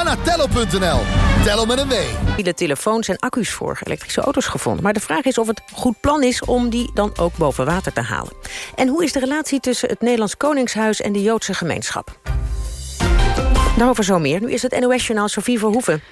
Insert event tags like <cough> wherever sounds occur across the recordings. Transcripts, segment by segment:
Ga naar tello.nl. Tello met een W. De telefoons en accu's voor elektrische auto's gevonden. Maar de vraag is of het goed plan is om die dan ook boven water te halen. En hoe is de relatie tussen het Nederlands Koningshuis en de Joodse gemeenschap? Daarover zo meer. Nu is het NOS-journaal Sofie Verhoeven.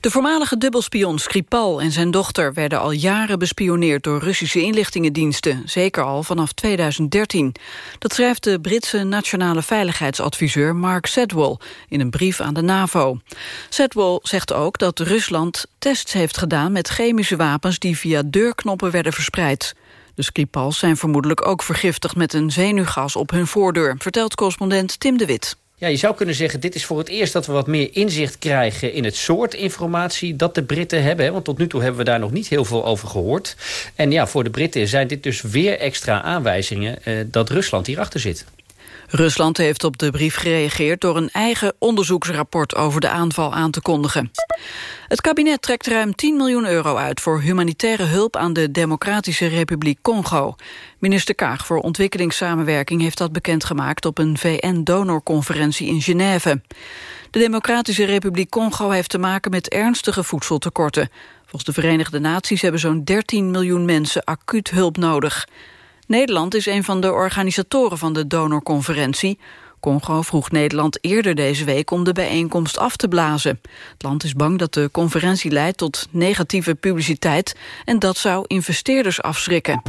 De voormalige dubbelspion Skripal en zijn dochter werden al jaren bespioneerd door Russische inlichtingendiensten, zeker al vanaf 2013. Dat schrijft de Britse nationale veiligheidsadviseur Mark Sedwell in een brief aan de NAVO. Sedwell zegt ook dat Rusland tests heeft gedaan met chemische wapens die via deurknoppen werden verspreid. De Skripals zijn vermoedelijk ook vergiftigd met een zenuwgas op hun voordeur, vertelt correspondent Tim de Wit. Ja, je zou kunnen zeggen, dit is voor het eerst dat we wat meer inzicht krijgen... in het soort informatie dat de Britten hebben. Want tot nu toe hebben we daar nog niet heel veel over gehoord. En ja, voor de Britten zijn dit dus weer extra aanwijzingen... Eh, dat Rusland hierachter zit. Rusland heeft op de brief gereageerd door een eigen onderzoeksrapport over de aanval aan te kondigen. Het kabinet trekt ruim 10 miljoen euro uit voor humanitaire hulp aan de Democratische Republiek Congo. Minister Kaag voor ontwikkelingssamenwerking heeft dat bekendgemaakt op een VN-donorconferentie in Genève. De Democratische Republiek Congo heeft te maken met ernstige voedseltekorten. Volgens de Verenigde Naties hebben zo'n 13 miljoen mensen acuut hulp nodig. Nederland is een van de organisatoren van de donorconferentie. Congo vroeg Nederland eerder deze week om de bijeenkomst af te blazen. Het land is bang dat de conferentie leidt tot negatieve publiciteit... en dat zou investeerders afschrikken.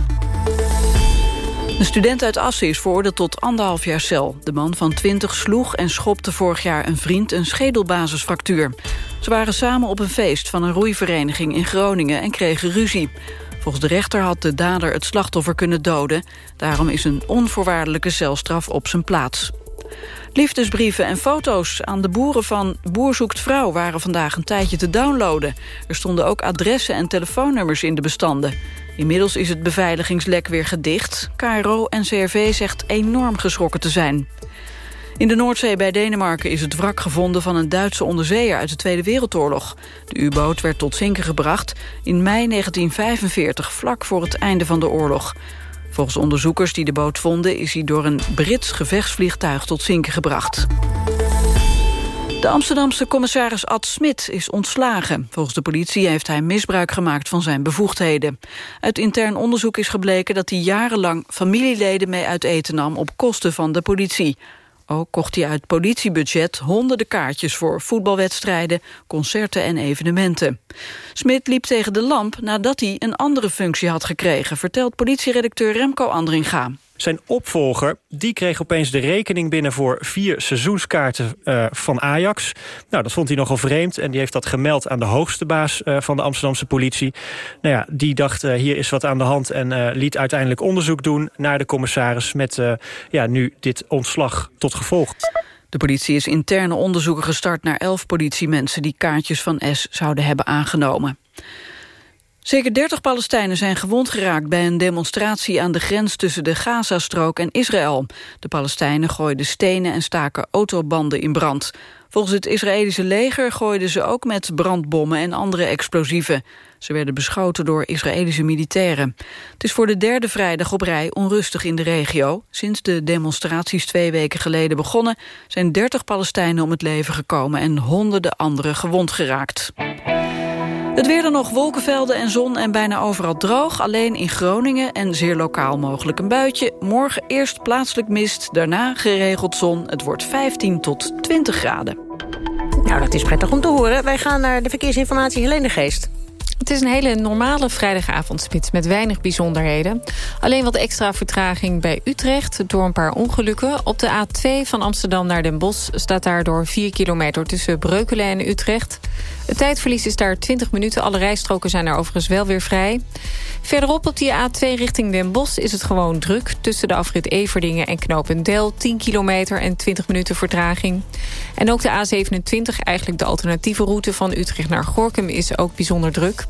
Een student uit Assen is veroordeeld tot anderhalf jaar cel. De man van 20 sloeg en schopte vorig jaar een vriend een schedelbasisfractuur. Ze waren samen op een feest van een roeivereniging in Groningen en kregen ruzie. Volgens de rechter had de dader het slachtoffer kunnen doden. Daarom is een onvoorwaardelijke celstraf op zijn plaats. Liefdesbrieven en foto's aan de boeren van Boer zoekt vrouw... waren vandaag een tijdje te downloaden. Er stonden ook adressen en telefoonnummers in de bestanden. Inmiddels is het beveiligingslek weer gedicht. KRO en CRV zegt enorm geschrokken te zijn. In de Noordzee bij Denemarken is het wrak gevonden van een Duitse onderzeeër uit de Tweede Wereldoorlog. De U-boot werd tot zinken gebracht in mei 1945, vlak voor het einde van de oorlog. Volgens onderzoekers die de boot vonden is hij door een Brits gevechtsvliegtuig tot zinken gebracht. De Amsterdamse commissaris Ad Smit is ontslagen. Volgens de politie heeft hij misbruik gemaakt van zijn bevoegdheden. Uit intern onderzoek is gebleken dat hij jarenlang familieleden mee uit eten nam op kosten van de politie. Ook kocht hij uit politiebudget honderden kaartjes voor voetbalwedstrijden, concerten en evenementen. Smit liep tegen de lamp nadat hij een andere functie had gekregen, vertelt politieredacteur Remco Andringa. Zijn opvolger die kreeg opeens de rekening binnen voor vier seizoenskaarten uh, van Ajax. Nou, dat vond hij nogal vreemd en die heeft dat gemeld aan de hoogste baas uh, van de Amsterdamse politie. Nou ja, die dacht uh, hier is wat aan de hand en liet uiteindelijk onderzoek doen naar de commissaris met ja, nu dit ontslag tot gevolg. De politie is interne onderzoeken gestart naar elf politiemensen die kaartjes van S zouden hebben aangenomen. Zeker 30 Palestijnen zijn gewond geraakt bij een demonstratie aan de grens tussen de Gazastrook en Israël. De Palestijnen gooiden stenen en staken autobanden in brand. Volgens het Israëlische leger gooiden ze ook met brandbommen en andere explosieven. Ze werden beschoten door Israëlische militairen. Het is voor de derde vrijdag op rij onrustig in de regio. Sinds de demonstraties twee weken geleden begonnen... zijn 30 Palestijnen om het leven gekomen en honderden anderen gewond geraakt. Het weer dan nog wolkenvelden en zon en bijna overal droog. Alleen in Groningen en zeer lokaal mogelijk een buitje. Morgen eerst plaatselijk mist, daarna geregeld zon. Het wordt 15 tot 20 graden. Nou, dat is prettig om te horen. Wij gaan naar de verkeersinformatie Helene Geest. Het is een hele normale vrijdagavondspits met weinig bijzonderheden. Alleen wat extra vertraging bij Utrecht door een paar ongelukken. Op de A2 van Amsterdam naar Den Bosch staat daardoor 4 kilometer tussen Breukelen en Utrecht. Het tijdverlies is daar 20 minuten. Alle rijstroken zijn er overigens wel weer vrij. Verderop op die A2 richting Den Bosch is het gewoon druk... tussen de afrit Everdingen en Knopendel. 10 kilometer en 20 minuten vertraging. En ook de A27, eigenlijk de alternatieve route van Utrecht naar Gorkum... is ook bijzonder druk.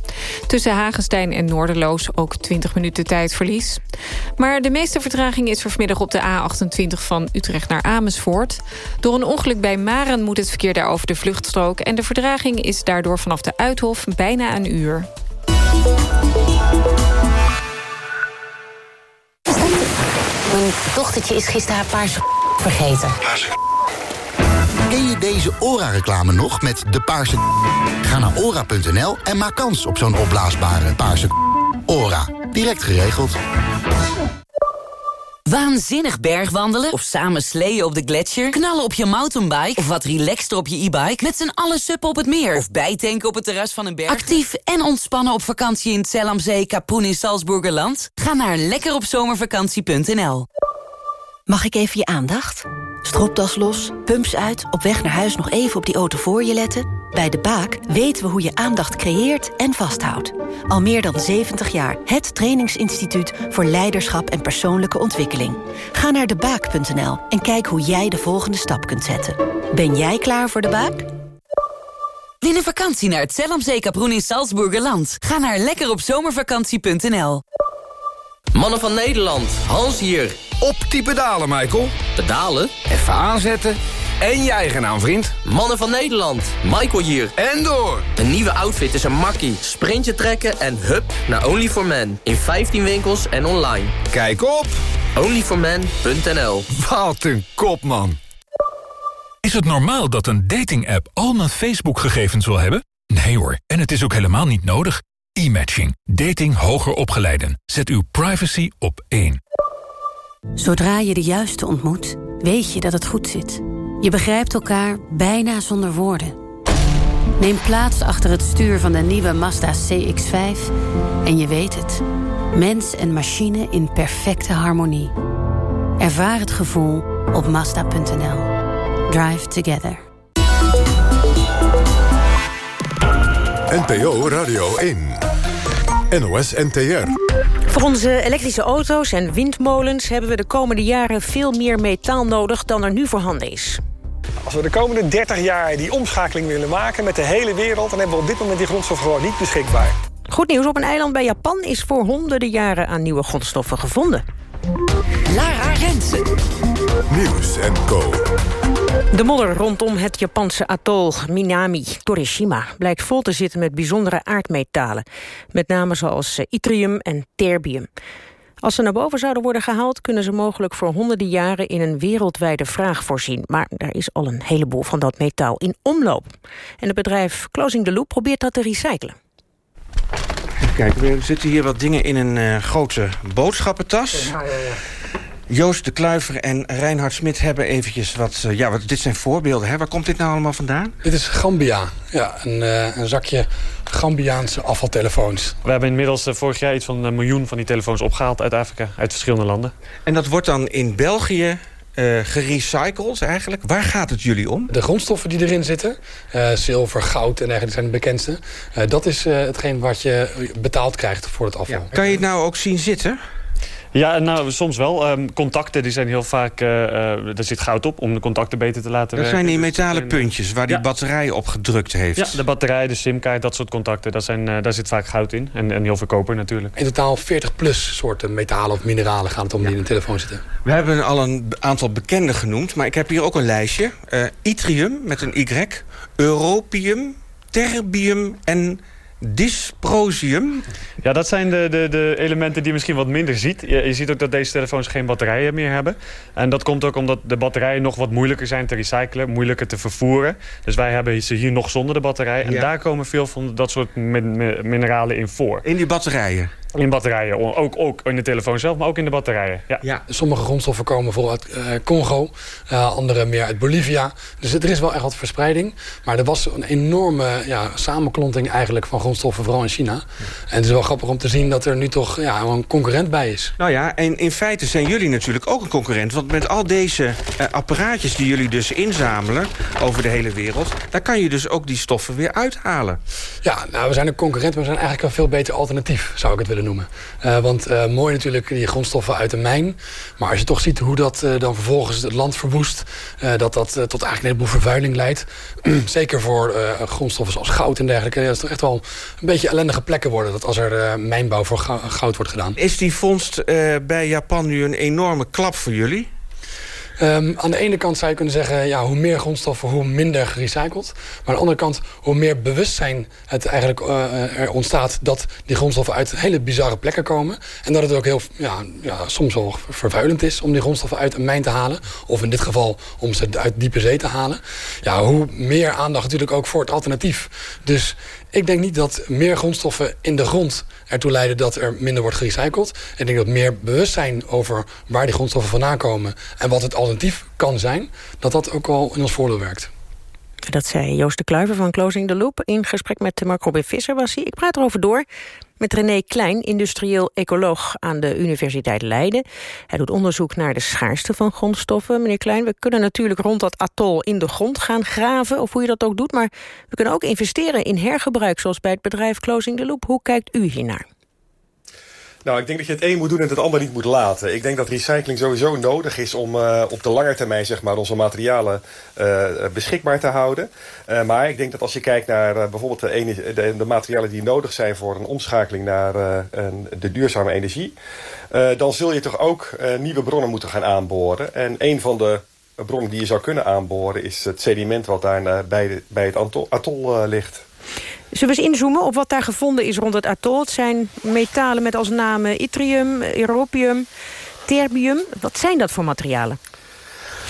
Tussen Hagenstein en Noorderloos ook 20 minuten tijdverlies. Maar de meeste vertraging is vanmiddag op de A28 van Utrecht naar Amersfoort. Door een ongeluk bij Maren moet het verkeer daar over de vluchtstrook... en de vertraging is daardoor vanaf de Uithof bijna een uur. Mijn dochtertje is gisteren haar paarse <laughs> vergeten. <laughs> Ken je deze ORA-reclame nog met de paarse... <laughs> Ga naar ora.nl en maak kans op zo'n opblaasbare paarse... ORA. Direct geregeld. Waanzinnig bergwandelen of samen sleeën op de gletsjer... knallen op je mountainbike of wat relaxter op je e-bike... met z'n allen suppen op het meer of bijtanken op het terras van een berg. Actief en ontspannen op vakantie in het Zellamzee, Kapoen in Salzburgerland? Ga naar lekkeropzomervakantie.nl Mag ik even je aandacht? Stropdas los, pumps uit, op weg naar huis nog even op die auto voor je letten... Bij De Baak weten we hoe je aandacht creëert en vasthoudt. Al meer dan 70 jaar het trainingsinstituut voor leiderschap en persoonlijke ontwikkeling. Ga naar debaak.nl en kijk hoe jij de volgende stap kunt zetten. Ben jij klaar voor De Baak? Win een vakantie naar het Zellamzee Kaproen in Salzburgerland. Ga naar lekkeropzomervakantie.nl Mannen van Nederland, Hans hier. Op die pedalen, Michael. Pedalen? Even aanzetten en je eigen naam, vriend. Mannen van Nederland, Michael hier. En door. Een nieuwe outfit is een makkie. Sprintje trekken en hup naar only for men In 15 winkels en online. Kijk op onlyformen.nl Wat een kop, man. Is het normaal dat een dating-app al mijn Facebook-gegevens wil hebben? Nee hoor, en het is ook helemaal niet nodig. E-matching. Dating hoger opgeleiden. Zet uw privacy op één. Zodra je de juiste ontmoet, weet je dat het goed zit. Je begrijpt elkaar bijna zonder woorden. Neem plaats achter het stuur van de nieuwe Mazda CX-5 en je weet het. Mens en machine in perfecte harmonie. Ervaar het gevoel op Mazda.nl. Drive together. NPO Radio 1. NOS NTR. Voor onze elektrische auto's en windmolens hebben we de komende jaren veel meer metaal nodig dan er nu voorhanden is. Als we de komende 30 jaar die omschakeling willen maken met de hele wereld... dan hebben we op dit moment die grondstof gewoon niet beschikbaar. Goed nieuws, op een eiland bij Japan is voor honderden jaren aan nieuwe grondstoffen gevonden. Lara Rensen. Nieuws en Co. De modder rondom het Japanse atol Minami Torishima blijkt vol te zitten met bijzondere aardmetalen. Met name zoals yttrium en terbium. Als ze naar boven zouden worden gehaald... kunnen ze mogelijk voor honderden jaren in een wereldwijde vraag voorzien. Maar er is al een heleboel van dat metaal in omloop. En het bedrijf Closing the Loop probeert dat te recyclen. Kijk, we zitten hier wat dingen in een uh, grote boodschappentas. Ja, ja, ja. Joost de Kluiver en Reinhard Smit hebben eventjes wat... Uh, ja, wat, dit zijn voorbeelden, hè? Waar komt dit nou allemaal vandaan? Dit is Gambia. Ja, een, uh, een zakje Gambiaanse afvaltelefoons. We hebben inmiddels uh, vorig jaar iets van een miljoen van die telefoons opgehaald uit Afrika. Uit verschillende landen. En dat wordt dan in België uh, gerecycled eigenlijk. Waar gaat het jullie om? De grondstoffen die erin zitten, uh, zilver, goud en eigenlijk zijn de bekendste. Uh, dat is hetgeen wat je betaald krijgt voor het afval. Ja. Kan je het nou ook zien zitten? Ja, nou, soms wel. Um, contacten die zijn heel vaak... Uh, uh, er zit goud op om de contacten beter te laten dat werken. zijn die metalen puntjes waar die ja. batterij op gedrukt heeft. Ja, de batterij, de simkaart, dat soort contacten. Dat zijn, uh, daar zit vaak goud in. En, en heel veel koper natuurlijk. In totaal 40 plus soorten metalen of mineralen gaan het om ja. die in een telefoon zitten. We hebben al een aantal bekende genoemd. Maar ik heb hier ook een lijstje. yttrium met een Y. Europium, terbium en dysprosium. Ja, dat zijn de, de, de elementen die je misschien wat minder ziet. Je, je, ziet ook dat deze telefoons geen batterijen meer hebben. En dat komt ook omdat de batterijen nog wat moeilijker zijn te recyclen. Moeilijker te vervoeren. Dus wij hebben ze hier nog zonder de batterij. En ja. daar komen veel van dat soort min mineralen in voor. In die batterijen? In batterijen, ook, ook in de telefoon zelf, maar ook in de batterijen. Ja. ja sommige grondstoffen komen bijvoorbeeld uit uh, Congo, uh, andere meer uit Bolivia. Dus er is wel echt wat verspreiding. Maar er was een enorme ja, samenklonting eigenlijk van grondstoffen, vooral in China. Ja. En het is wel grappig om te zien dat er nu toch ja, een concurrent bij is. Nou ja, en in feite zijn jullie natuurlijk ook een concurrent. Want met al deze uh, apparaatjes die jullie dus inzamelen over de hele wereld... daar kan je dus ook die stoffen weer uithalen. Ja, nou, we zijn een concurrent, maar we zijn eigenlijk een veel beter alternatief, zou ik het willen noemen. Uh, want uh, mooi natuurlijk die grondstoffen uit de mijn. Maar als je toch ziet hoe dat uh, dan vervolgens het land verwoest... dat dat tot eigenlijk een heleboel vervuiling leidt. <clears throat> Zeker voor grondstoffen zoals goud en dergelijke. Dat is toch echt wel een beetje ellendige plekken worden... dat als er mijnbouw voor goud wordt gedaan. Is die vondst bij Japan nu een enorme klap voor jullie? Um, aan de ene kant zou je kunnen zeggen... Ja, hoe meer grondstoffen, hoe minder gerecycled. Maar aan de andere kant, hoe meer bewustzijn het eigenlijk uh, er ontstaat... dat die grondstoffen uit hele bizarre plekken komen. En dat het ook heel, ja, ja, soms wel vervuilend is... om die grondstoffen uit een mijn te halen. Of in dit geval om ze uit diepe zee te halen. Ja, hoe meer aandacht natuurlijk ook voor het alternatief. Dus ik denk niet dat meer grondstoffen in de grond ertoe leiden dat er minder wordt gerecycled. Ik denk dat meer bewustzijn over waar die grondstoffen vandaan komen... en wat het alternatief kan zijn, dat dat ook al in ons voordeel werkt. Dat zei Joost de Kluiver van Closing the Loop. In gesprek met Mark Robin Visser was hij. Ik praat erover door met René Klein, industrieel ecoloog aan de Universiteit Leiden. Hij doet onderzoek naar de schaarste van grondstoffen. Meneer Klein, we kunnen natuurlijk rond dat atol in de grond gaan graven... of hoe je dat ook doet, maar we kunnen ook investeren in hergebruik... zoals bij het bedrijf Closing the Loop. Hoe kijkt u hiernaar? Nou, ik denk dat je het een moet doen en het ander niet moet laten. Ik denk dat recycling sowieso nodig is om uh, op de lange termijn zeg maar, onze materialen uh, beschikbaar te houden. Uh, maar ik denk dat als je kijkt naar bijvoorbeeld de, de, de, materialen die nodig zijn voor een omschakeling naar de duurzame energie. dan zul je toch ook nieuwe bronnen moeten gaan aanboren. En een van de bronnen die je zou kunnen aanboren is het sediment wat daar bij, de, bij het atol ligt. Zullen we eens inzoomen op wat daar gevonden is rond het atol? Het zijn metalen met als namen yttrium, europium, terbium. Wat zijn dat voor materialen?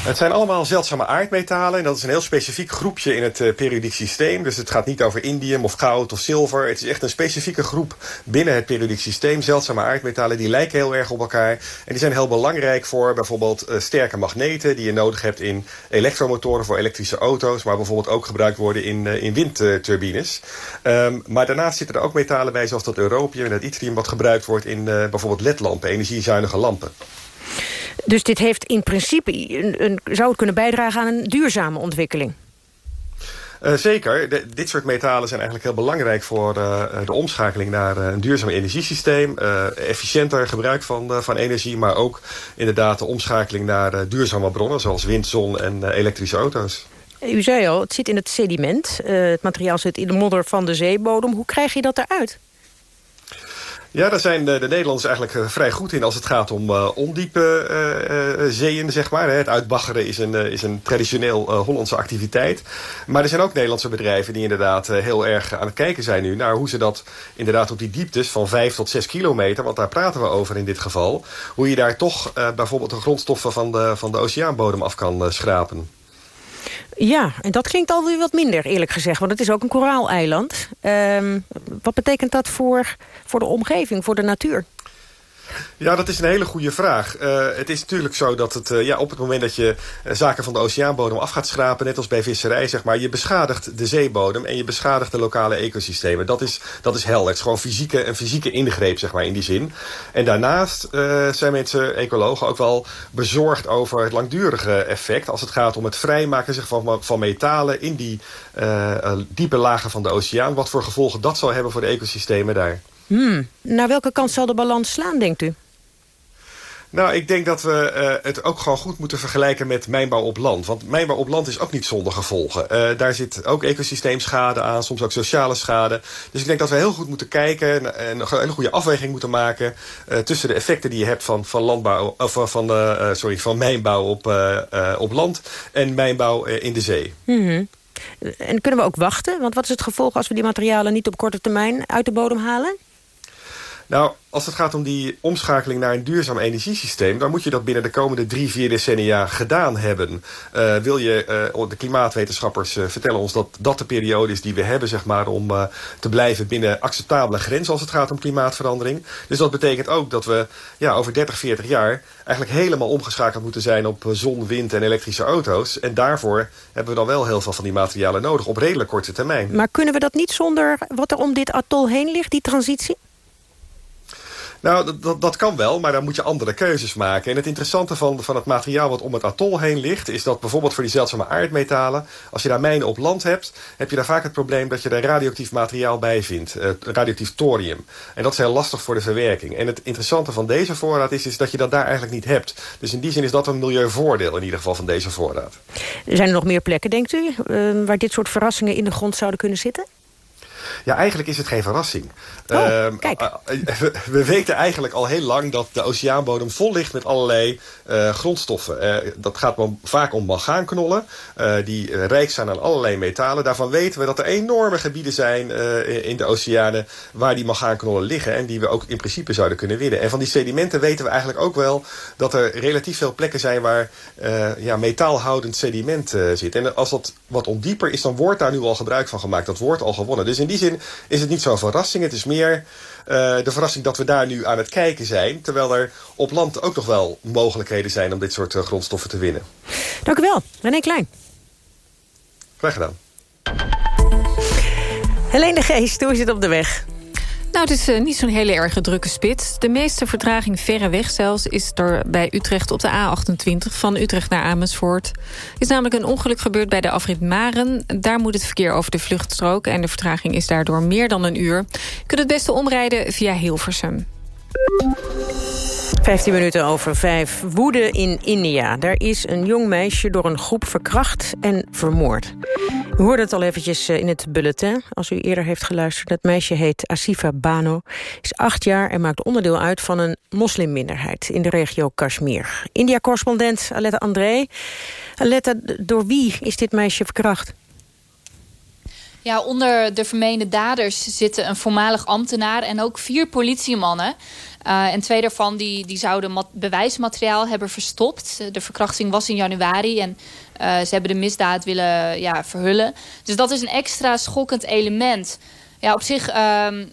Het zijn allemaal zeldzame aardmetalen. En dat is een heel specifiek groepje in het uh, periodiek systeem. Dus het gaat niet over indium of goud of zilver. Het is echt een specifieke groep binnen het periodiek systeem. Zeldzame aardmetalen die lijken heel erg op elkaar. En die zijn heel belangrijk voor bijvoorbeeld uh, sterke magneten... die je nodig hebt in elektromotoren voor elektrische auto's... maar bijvoorbeeld ook gebruikt worden in, uh, in windturbines. Um, maar daarnaast zitten er ook metalen bij zoals dat europium en het yttrium... wat gebruikt wordt in bijvoorbeeld ledlampen, energiezuinige lampen. Dus dit heeft in principe een, een, zou het kunnen bijdragen aan een duurzame ontwikkeling? Uh, zeker. De, dit soort metalen zijn eigenlijk heel belangrijk voor uh, de omschakeling naar uh, een duurzaam energiesysteem. efficiënter gebruik van, van energie, maar ook inderdaad de omschakeling naar duurzame bronnen zoals wind, zon en elektrische auto's. U zei al, het zit in het sediment. het materiaal zit in de modder van de zeebodem. Hoe krijg je dat eruit? Ja, daar zijn de, de Nederlanders eigenlijk eh, vrij goed in als het gaat om uh, ondiepe uh, zeeën, zeg maar. Het uitbaggeren is een, is een traditioneel Hollandse activiteit. Maar er zijn ook Nederlandse bedrijven die inderdaad heel erg aan het kijken zijn nu... naar hoe ze dat inderdaad op die dieptes van 5 tot 6 kilometer... want daar praten we over in dit geval... hoe je daar toch bijvoorbeeld de grondstoffen van de, van de oceaanbodem af kan schrapen. Ja, en dat klinkt alweer wat minder, eerlijk gezegd. Want het is ook een koraaleiland. Uh, wat betekent dat voor, voor de omgeving, voor de natuur? <laughs> Ja, dat is een hele goede vraag. Uh, het is natuurlijk zo dat het, uh, ja, op het moment dat je uh, zaken van de oceaanbodem af gaat schrapen... net als bij visserij, zeg maar, je beschadigt de zeebodem... en je beschadigt de lokale ecosystemen. Dat is, dat is helder. Het is gewoon fysieke, een fysieke ingreep, zeg maar, in die zin. En daarnaast zijn mensen, ecologen, ook wel bezorgd over het langdurige effect... als het gaat om het vrijmaken zeg, van, van metalen in die diepe lagen van de oceaan. Wat voor gevolgen dat zal hebben voor de ecosystemen daar. Hmm. Naar welke kant zal de balans slaan, denkt u? Nou, ik denk dat we uh, het ook gewoon goed moeten vergelijken met mijnbouw op land. Want mijnbouw op land is ook niet zonder gevolgen. Uh, daar zit ook ecosysteemschade aan, soms ook sociale schade. Dus ik denk dat we heel goed moeten kijken en een hele goede afweging moeten maken... Uh, tussen de effecten die je hebt van, van, landbouw, of van, sorry, van mijnbouw op, op land en mijnbouw in de zee. Mm -hmm. En kunnen we ook wachten? Want wat is het gevolg als we die materialen niet op korte termijn uit de bodem halen? Nou, als het gaat om die omschakeling naar een duurzaam energiesysteem... dan moet je dat binnen de komende drie, vier decennia gedaan hebben. Uh, wil je, uh, de klimaatwetenschappers uh, vertellen ons dat dat de periode is die we hebben... Zeg maar, om te blijven binnen acceptabele grenzen als het gaat om klimaatverandering. Dus dat betekent ook dat we ja, over 30, 40 jaar... eigenlijk helemaal omgeschakeld moeten zijn op zon, wind en elektrische auto's. En daarvoor hebben we dan wel heel veel van die materialen nodig... op redelijk korte termijn. Maar kunnen we dat niet zonder wat er om dit atol heen ligt, die transitie? Nou, dat, dat kan wel, maar dan moet je andere keuzes maken. En het interessante van, van het materiaal wat om het atol heen ligt... is dat bijvoorbeeld voor die zeldzame aardmetalen... als je daar mijnen op land hebt... heb je daar vaak het probleem dat je er radioactief materiaal bij vindt. Uh, radioactief thorium. En dat is heel lastig voor de verwerking. En het interessante van deze voorraad is, is dat je dat daar eigenlijk niet hebt. Dus in die zin is dat een milieuvoordeel in ieder geval van deze voorraad. Zijn er nog meer plekken, denkt u... Uh, waar dit soort verrassingen in de grond zouden kunnen zitten? Ja, eigenlijk is het geen verrassing. Oh, Ehm, kijk. eh, eh, we, we weten eigenlijk al heel lang dat de oceaanbodem vol ligt met allerlei eh, grondstoffen. Dat gaat wel vaak om mangaanknollen, die rijk zijn aan allerlei metalen. Daarvan weten we dat er enorme gebieden zijn in de oceanen waar die mangaanknollen liggen en die we ook in principe zouden kunnen winnen. En van die sedimenten weten we eigenlijk ook wel dat er relatief veel plekken zijn waar ja, metaalhoudend sediment zit. En als dat wat ondieper is, dan wordt daar nu al gebruik van gemaakt. Dat wordt al gewonnen. Dus in die zin is het niet zo'n verrassing. Het is meer eh, de verrassing dat we daar nu aan het kijken zijn. Terwijl er op land ook nog wel mogelijkheden zijn om dit soort eh, grondstoffen te winnen. Dank u wel, René Klein. Graag gedaan. Helene de Geest, hoe is het op de weg? Nou, het is eh, niet zo'n hele erge drukke spits. De meeste vertraging verreweg zelfs is er bij Utrecht op de A28... van Utrecht naar Amersfoort. Er is namelijk een ongeluk gebeurd bij de afrit Maren. Daar moet het verkeer over de vluchtstrook... en de vertraging is daardoor meer dan een uur. Je kunt het beste omrijden via Hilversum. 15 minuten over vijf. Woede in India. Daar is een jong meisje door een groep verkracht en vermoord. U hoorde het al eventjes eh, in het bulletin, als u eerder heeft geluisterd. Het meisje heet Asifa Bano, is acht jaar en maakt onderdeel uit van een moslimminderheid in de regio Kashmir. India-correspondent Aletta André. Aletta, door wie is dit meisje verkracht? Ja, onder de vermeende daders zitten een voormalig ambtenaar en ook vier politiemannen. Uh, en twee daarvan die, die zouden mat bewijsmateriaal hebben verstopt. De verkrachting was in januari en uh, ze hebben de misdaad willen ja, verhullen. Dus dat is een extra schokkend element. Ja, op zich, um, uh,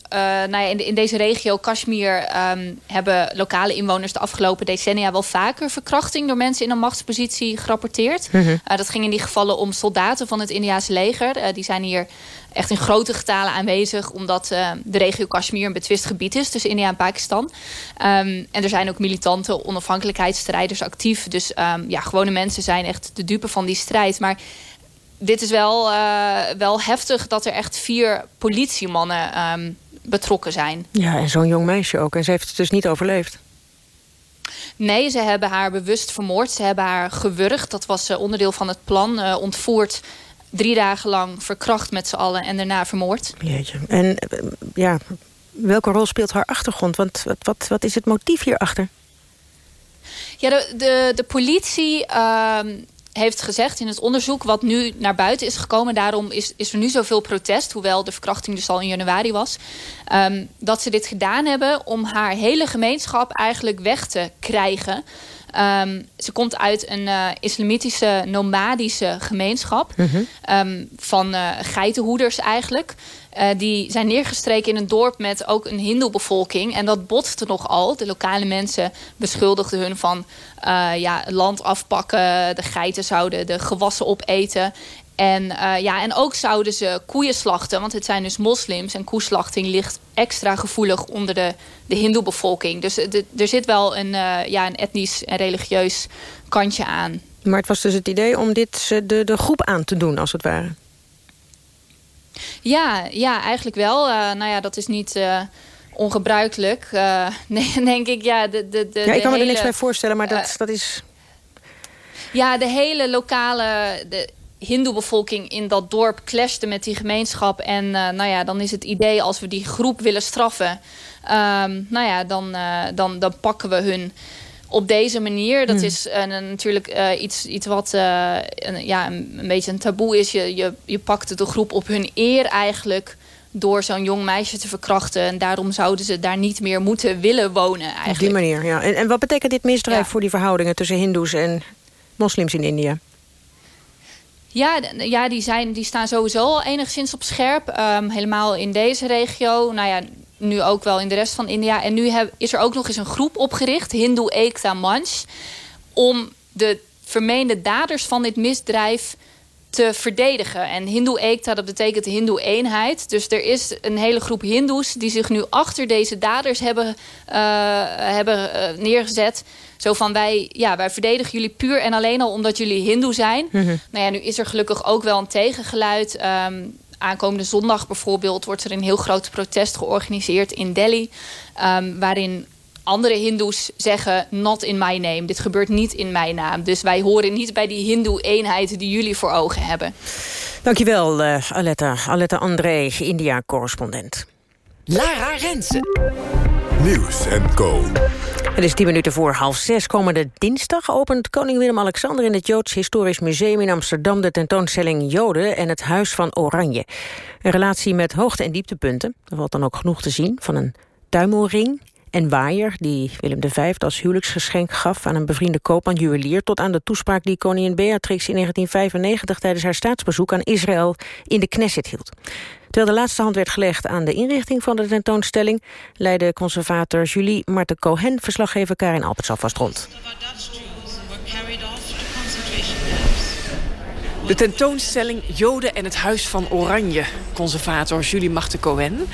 nou ja, in, de, in, deze regio, Kashmir, um, hebben lokale inwoners de afgelopen decennia wel vaker verkrachting door mensen in een machtspositie gerapporteerd. Mm -hmm. uh, dat ging in die gevallen om soldaten van het Indiaanse leger. Uh, die zijn hier echt in grote getalen aanwezig, omdat de regio Kashmir een betwist gebied is tussen India en Pakistan. Um, en er zijn ook militante onafhankelijkheidsstrijders actief. Dus ja, gewone mensen zijn echt de dupe van die strijd. Maar dit is wel, uh, wel heftig dat er echt vier politiemannen um, betrokken zijn. Ja, en zo'n jong meisje ook. En ze heeft het dus niet overleefd. Nee, ze hebben haar bewust vermoord. Ze hebben haar gewurgd. Dat was uh, onderdeel van het plan. Uh, ontvoerd, drie dagen lang verkracht met z'n allen en daarna vermoord. Jeetje. En ja, welke rol speelt haar achtergrond? Want wat, wat, wat is het motief hierachter? Ja, de, de, de politie... Heeft gezegd in het onderzoek wat nu naar buiten is gekomen. Daarom is, is er nu zoveel protest, hoewel de verkrachting dus al in januari was. Um, dat ze dit gedaan hebben om haar hele gemeenschap eigenlijk weg te krijgen. Um, ze komt uit een uh, islamitische nomadische gemeenschap. Mm -hmm. um, van uh, geitenhoeders eigenlijk. Uh, die zijn neergestreken in een dorp met ook een hindoe-bevolking. En dat botste nogal. De lokale mensen beschuldigden hun van ja, land afpakken. De geiten zouden de gewassen opeten. En, uh, ja, en ook zouden ze koeien slachten. Want het zijn dus moslims. En koeslachting ligt extra gevoelig onder de, de hindoe-bevolking. Dus de, er zit wel een, ja, een etnisch en religieus kantje aan. Maar het was dus het idee om dit de, de groep aan te doen, als het ware. Ja, ja eigenlijk wel. Uh, nou ja, dat is niet uh, ongebruikelijk. Uh, <laughs> nee, denk ik, ja. De, de, de, ja, ik kan hele, me er niks bij voorstellen, maar dat, dat is... Ja, de hele lokale de hindoe-bevolking in dat dorp clashte met die gemeenschap. En nou ja, dan is het idee als we die groep willen straffen... Um, nou ja, dan, dan, dan pakken we hun op deze manier. Dat hmm. is uh, natuurlijk uh, iets, iets wat uh, een, ja, een, een, beetje een taboe is. Je, je, je pakt de groep op hun eer eigenlijk door zo'n jong meisje te verkrachten. En daarom zouden ze daar niet meer moeten willen wonen eigenlijk. Op die manier, ja. En, en wat betekent dit misdrijf ja. voor die verhoudingen tussen hindoes en moslims in India? Ja, ja die, zijn, die staan sowieso al enigszins op scherp. Um, helemaal in deze regio. Nou ja, nu ook wel in de rest van India. En nu heb, is er ook nog eens een groep opgericht, Hindu Ekta Manch... om de vermeende daders van dit misdrijf te verdedigen. En Hindu Ekta, dat betekent Hindoe eenheid. Dus er is een hele groep hindoes die zich nu achter deze daders hebben, uh, hebben uh, neergezet. Zo van, wij, ja, wij verdedigen jullie puur en alleen al omdat jullie hindoe zijn. Mm -hmm. Nou ja, nu is er gelukkig ook wel een tegengeluid... Um, aankomende zondag bijvoorbeeld wordt er een heel groot protest georganiseerd in Delhi. Um, waarin andere hindoes zeggen not in my name. Dit gebeurt niet in mijn naam. Dus wij horen niet bij die hindoe-eenheid die jullie voor ogen hebben. Dankjewel, uh, Aletta. Aletta André, India-correspondent. Lara Rensen. Nieuws en Co. Het is tien minuten voor half zes. Komende dinsdag opent koning Willem-Alexander... in het Joods Historisch Museum in Amsterdam... de tentoonstelling Joden en het Huis van Oranje. Een relatie met hoogte- en dieptepunten. Er valt dan ook genoeg te zien van een tuimelring en waaier... die Willem V als huwelijksgeschenk gaf aan een bevriende koopman juwelier... tot aan de toespraak die koningin Beatrix in 1995... tijdens haar staatsbezoek aan Israël in de Knesset hield. Terwijl de laatste hand werd gelegd aan de inrichting van de tentoonstelling... leidde conservator Julie Marten Cohen verslaggever Karin Alperts alvast rond. De tentoonstelling Joden en het Huis van Oranje. Conservator Julie Marten Cohen.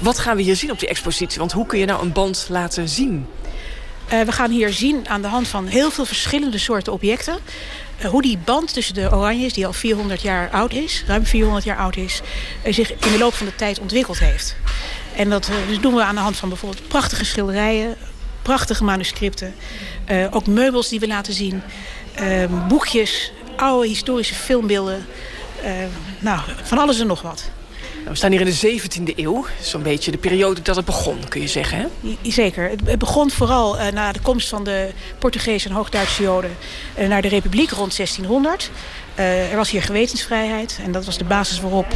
Wat gaan we hier zien op die expositie? Want hoe kun je nou een band laten zien? Uh, we gaan hier zien aan de hand van heel veel verschillende soorten objecten... Uh, hoe die band tussen de oranjes, die al 400 jaar oud is... ruim 400 jaar oud is... Uh, zich in de loop van de tijd ontwikkeld heeft. En dat dus doen we aan de hand van bijvoorbeeld prachtige schilderijen... prachtige manuscripten, ook meubels die we laten zien... boekjes, oude historische filmbeelden... nou, van alles en nog wat. We staan hier in de 17e eeuw. Zo'n beetje de periode dat het begon, kun je zeggen. Hè? Zeker. Het begon vooral uh, na de komst van de Portugese en Hoogduitse Joden... Uh, naar de Republiek rond 1600. Uh, er was hier gewetensvrijheid en dat was de basis waarop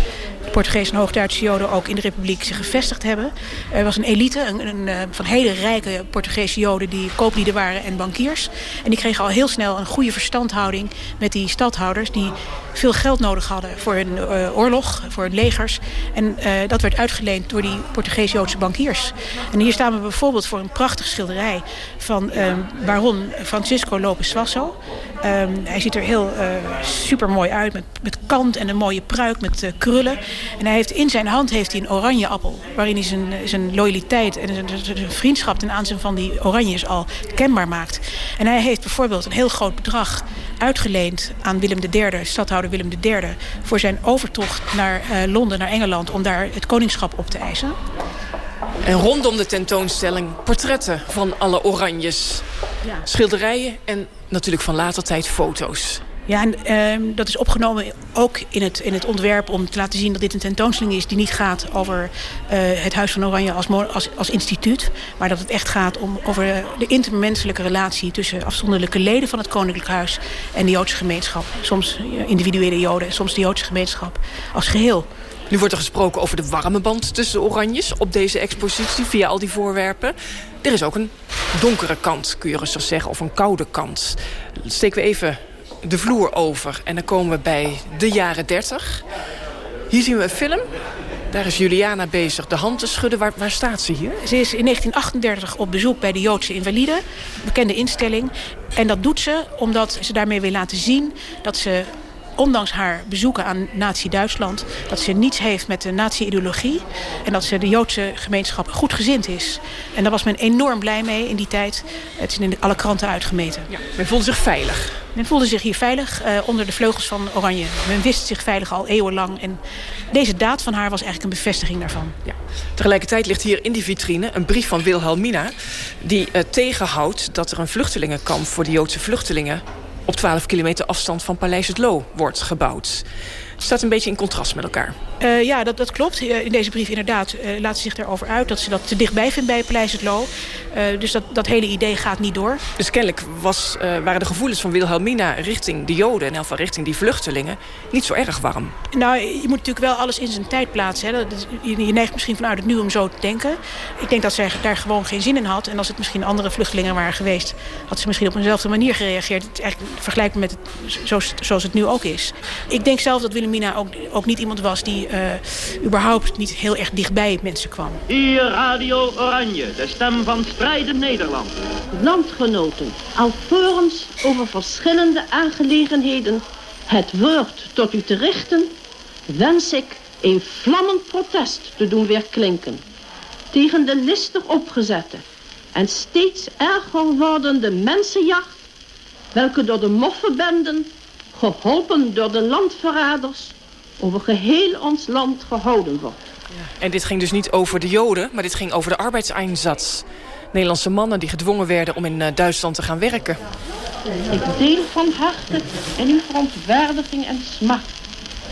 de Portugese en Hoogduitse Joden ook in de Republiek zich gevestigd hebben. Er was een elite een, een, van hele rijke Portugese Joden die kooplieden waren en bankiers. En die kregen al heel snel een goede verstandhouding met die stadhouders die veel geld nodig hadden voor hun uh, oorlog, voor hun legers. En uh, dat werd uitgeleend door die Portugees-Joodse bankiers. En hier staan we bijvoorbeeld voor een prachtig schilderij van uh, baron Francisco Lopes Swasso. Um, hij ziet er heel uh, super mooi uit met, met kant en een mooie pruik met krullen. En hij heeft in zijn hand heeft hij een oranje appel. Waarin hij zijn, zijn loyaliteit en zijn, zijn vriendschap ten aanzien van die oranjes al kenbaar maakt. En hij heeft bijvoorbeeld een heel groot bedrag uitgeleend aan Willem III, stadhouder Willem III... voor zijn overtocht naar uh, Londen, naar Engeland... om daar het koningschap op te eisen. En rondom de tentoonstelling portretten van alle oranjes. Ja. Schilderijen en natuurlijk van later tijd foto's. Ja, en uh, dat is opgenomen ook in het, in het ontwerp om te laten zien dat dit een tentoonstelling is die niet gaat over uh, het Huis van Oranje als, als, als instituut. Maar dat het echt gaat om, over de intermenselijke relatie tussen afzonderlijke leden van het Koninklijk Huis en de Joodse gemeenschap. Soms individuele Joden, soms de Joodse gemeenschap als geheel. Nu wordt er gesproken over de warme band tussen de oranjes op deze expositie via al die voorwerpen. Er is ook een donkere kant, kun je rustig zeggen, of een koude kant. Steken we even de vloer over en dan komen we bij de jaren 30. Hier zien we een film. Daar is Juliana bezig de hand te schudden. Waar, waar staat ze hier? Ze is in 1938 op bezoek bij de Joodse Invaliden. Bekende instelling. En dat doet ze omdat ze daarmee wil laten zien... dat ze ondanks haar bezoeken aan nazi-Duitsland... dat ze niets heeft met de nazi-ideologie... en dat ze de Joodse gemeenschap goed gezind is. En daar was men enorm blij mee in die tijd. Het is in alle kranten uitgemeten. Ja, men voelde zich veilig. Men voelde zich hier veilig uh, onder de vleugels van Oranje. Men wist zich veilig al eeuwenlang. En deze daad van haar was eigenlijk een bevestiging daarvan. Ja. Tegelijkertijd ligt hier in die vitrine een brief van Wilhelmina... die uh, tegenhoudt dat er een vluchtelingenkamp voor de Joodse vluchtelingen op 12 kilometer afstand van Paleis het Loo wordt gebouwd. Het staat een beetje in contrast met elkaar. Uh, ja, dat, dat klopt. In deze brief inderdaad uh, laat ze zich erover uit... dat ze dat te dichtbij vindt bij Paleis het Loo. Dus dat, dat hele idee gaat niet door. Dus kennelijk was, waren de gevoelens van Wilhelmina richting de Joden... en elk richting die vluchtelingen niet zo erg warm. Nou, je moet natuurlijk wel alles in zijn tijd plaatsen. Hè. Dat, je, je neigt misschien vanuit het nu om zo te denken. Ik denk dat zij daar gewoon geen zin in had. En als het misschien andere vluchtelingen waren geweest... had ze misschien op eenzelfde manier gereageerd. Het is eigenlijk vergelijkbaar met het, zoals, zoals het nu ook is. Ik denk zelf dat Wilhelmina ook, ook niet iemand was... die uh, überhaupt niet heel erg dichtbij mensen kwam. Hier Radio Oranje, de stem van strijdend Nederland. Landgenoten, alvorens over verschillende aangelegenheden het woord tot u te richten, wens ik een vlammend protest te doen weerklinken tegen de listig opgezette en steeds erger wordende mensenjacht, welke door de moffenbenden, geholpen door de landverraders, over geheel ons land gehouden wordt. Ja. En dit ging dus niet over de Joden, maar dit ging over de arbeidseinsatz. Nederlandse mannen die gedwongen werden om in eh, Duitsland te gaan werken. Ik deel van harte in uw verontwaardiging en smart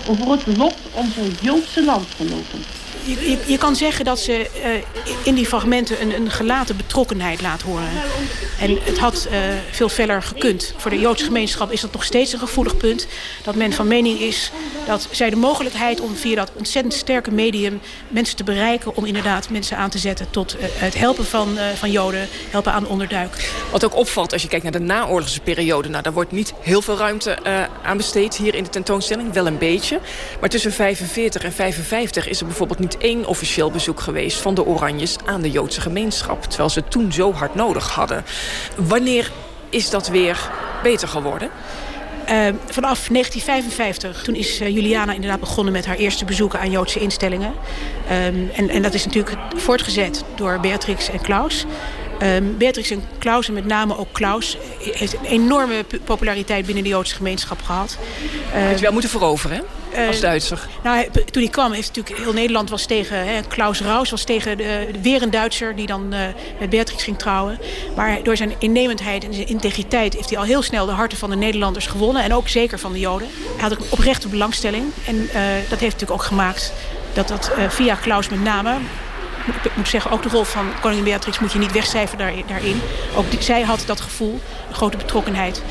over het lot onze Joodse landgenoten. Je, je, kan zeggen dat ze uh, in die fragmenten een, een, gelaten betrokkenheid laat horen. En het had uh, veel feller gekund. Voor de Joodse gemeenschap is dat nog steeds een gevoelig punt. Dat men van mening is dat zij de mogelijkheid om via dat ontzettend sterke medium mensen te bereiken... om inderdaad mensen aan te zetten tot uh, het helpen van, van Joden, helpen aan onderduik. Wat ook opvalt als je kijkt naar de naoorlogse periode... Nou, daar wordt niet heel veel ruimte aan besteed hier in de tentoonstelling. Wel een beetje. Maar tussen 45 en 55 is er bijvoorbeeld niet één officieel bezoek geweest van de Oranjes aan de Joodse gemeenschap. Terwijl ze toen zo hard nodig hadden. Wanneer is dat weer beter geworden? Uh, vanaf 1955, toen is uh, Juliana inderdaad begonnen met haar eerste bezoeken aan Joodse instellingen. Um, en, en dat is natuurlijk voortgezet door Beatrix en Klaus. Um, Beatrix en Klaus, en met name ook Klaus, heeft een enorme populariteit binnen de Joodse gemeenschap gehad. Uh, wel moeten veroveren, hè? als Duitser? Uh, nou, toen hij kwam, heeft natuurlijk heel Nederland was tegen hè, Klaus Raus, was tegen de, weer een Duitser die dan uh, met Beatrix ging trouwen. Maar door zijn innemendheid en zijn integriteit heeft hij al heel snel de harten van de Nederlanders gewonnen en ook zeker van de Joden. Hij had ook oprechte belangstelling en uh, dat heeft natuurlijk ook gemaakt dat dat via Klaus met name ik moet zeggen, ook de rol van koningin Beatrix moet je niet wegcijferen daarin. Ook zij had dat gevoel, een grote betrokkenheid.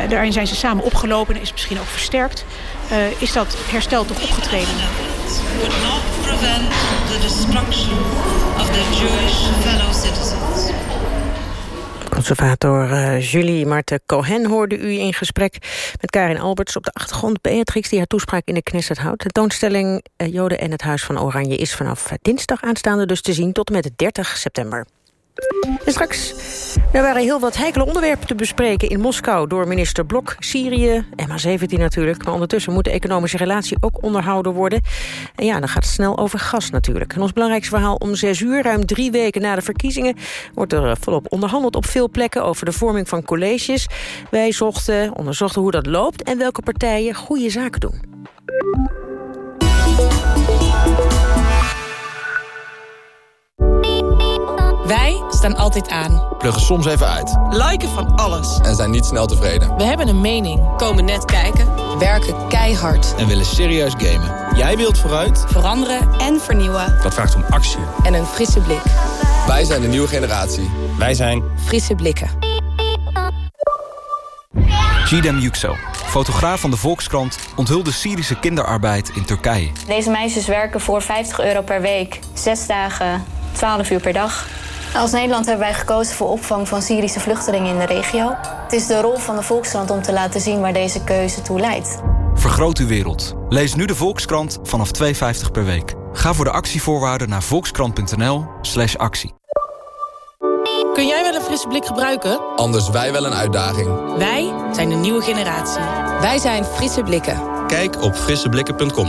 Uh, daarin zijn ze samen opgelopen en is misschien ook versterkt. Uh, is dat herstel toch opgetreden? Would not prevent the destruction of their Jewish fellow. Conservator uh, Julie Marten Cohen hoorde u in gesprek met Karin Alberts op de achtergrond. Beatrix die haar toespraak in de Knesset houdt. De toonstelling uh, Joden en het Huis van Oranje is vanaf dinsdag aanstaande dus te zien tot en met 30 september. En straks, er waren heel wat heikele onderwerpen te bespreken in Moskou... door minister Blok, Syrië, MH17 natuurlijk. Maar ondertussen moet de economische relatie ook onderhouden worden. En ja, dan gaat het snel over gas natuurlijk. En ons belangrijkste verhaal om zes uur, ruim drie weken na de verkiezingen... wordt er volop onderhandeld op veel plekken over de vorming van colleges. Wij zochten, onderzochten hoe dat loopt... en welke partijen goede zaken doen. Wij staan altijd aan. Pluggen soms even uit. Liken van alles. En zijn niet snel tevreden. We hebben een mening. Komen net kijken. Werken keihard. En willen serieus gamen. Jij wilt vooruit. Veranderen en vernieuwen. Dat vraagt om actie. En een frisse blik. Wij zijn de nieuwe generatie. Wij zijn... Frisse blikken. Gidem Yüksel, fotograaf van de Volkskrant... onthulde Syrische kinderarbeid in Turkije. Deze meisjes werken voor 50 euro per week. Zes dagen, 12 uur per dag. Als Nederland hebben wij gekozen voor opvang van Syrische vluchtelingen in de regio. Het is de rol van de Volkskrant om te laten zien waar deze keuze toe leidt. Vergroot uw wereld. Lees nu de Volkskrant vanaf 2,50 per week. Ga voor de actievoorwaarden naar volkskrant.nl slash actie. Kun jij wel een frisse blik gebruiken? Anders wij wel een uitdaging. Wij zijn de nieuwe generatie. Wij zijn Frisse Blikken. Kijk op frisseblikken.com.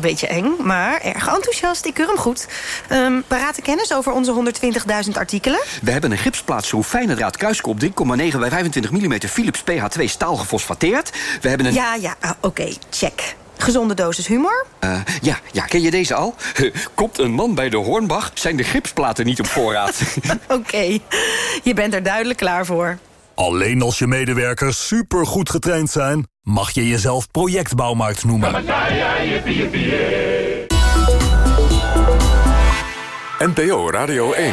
beetje eng, maar erg enthousiast. Ik keur hem goed. Um, parate kennis over onze 120.000 artikelen? We hebben een gipsplaatschroef fijne draad kruiskop 3,9 bij 25 mm Philips PH2 staal gefosfateerd. We hebben een... Ja, ja, ah, oké, okay, check. Gezonde dosis humor? Uh, ja, ja, ken je deze al? <laughs> Komt een man bij de Hornbach, zijn de gipsplaten niet op voorraad. <laughs> <laughs> oké, okay. je bent er duidelijk klaar voor. Alleen als je medewerkers supergoed getraind zijn... mag je jezelf projectbouwmarkt noemen. NPO Radio 1.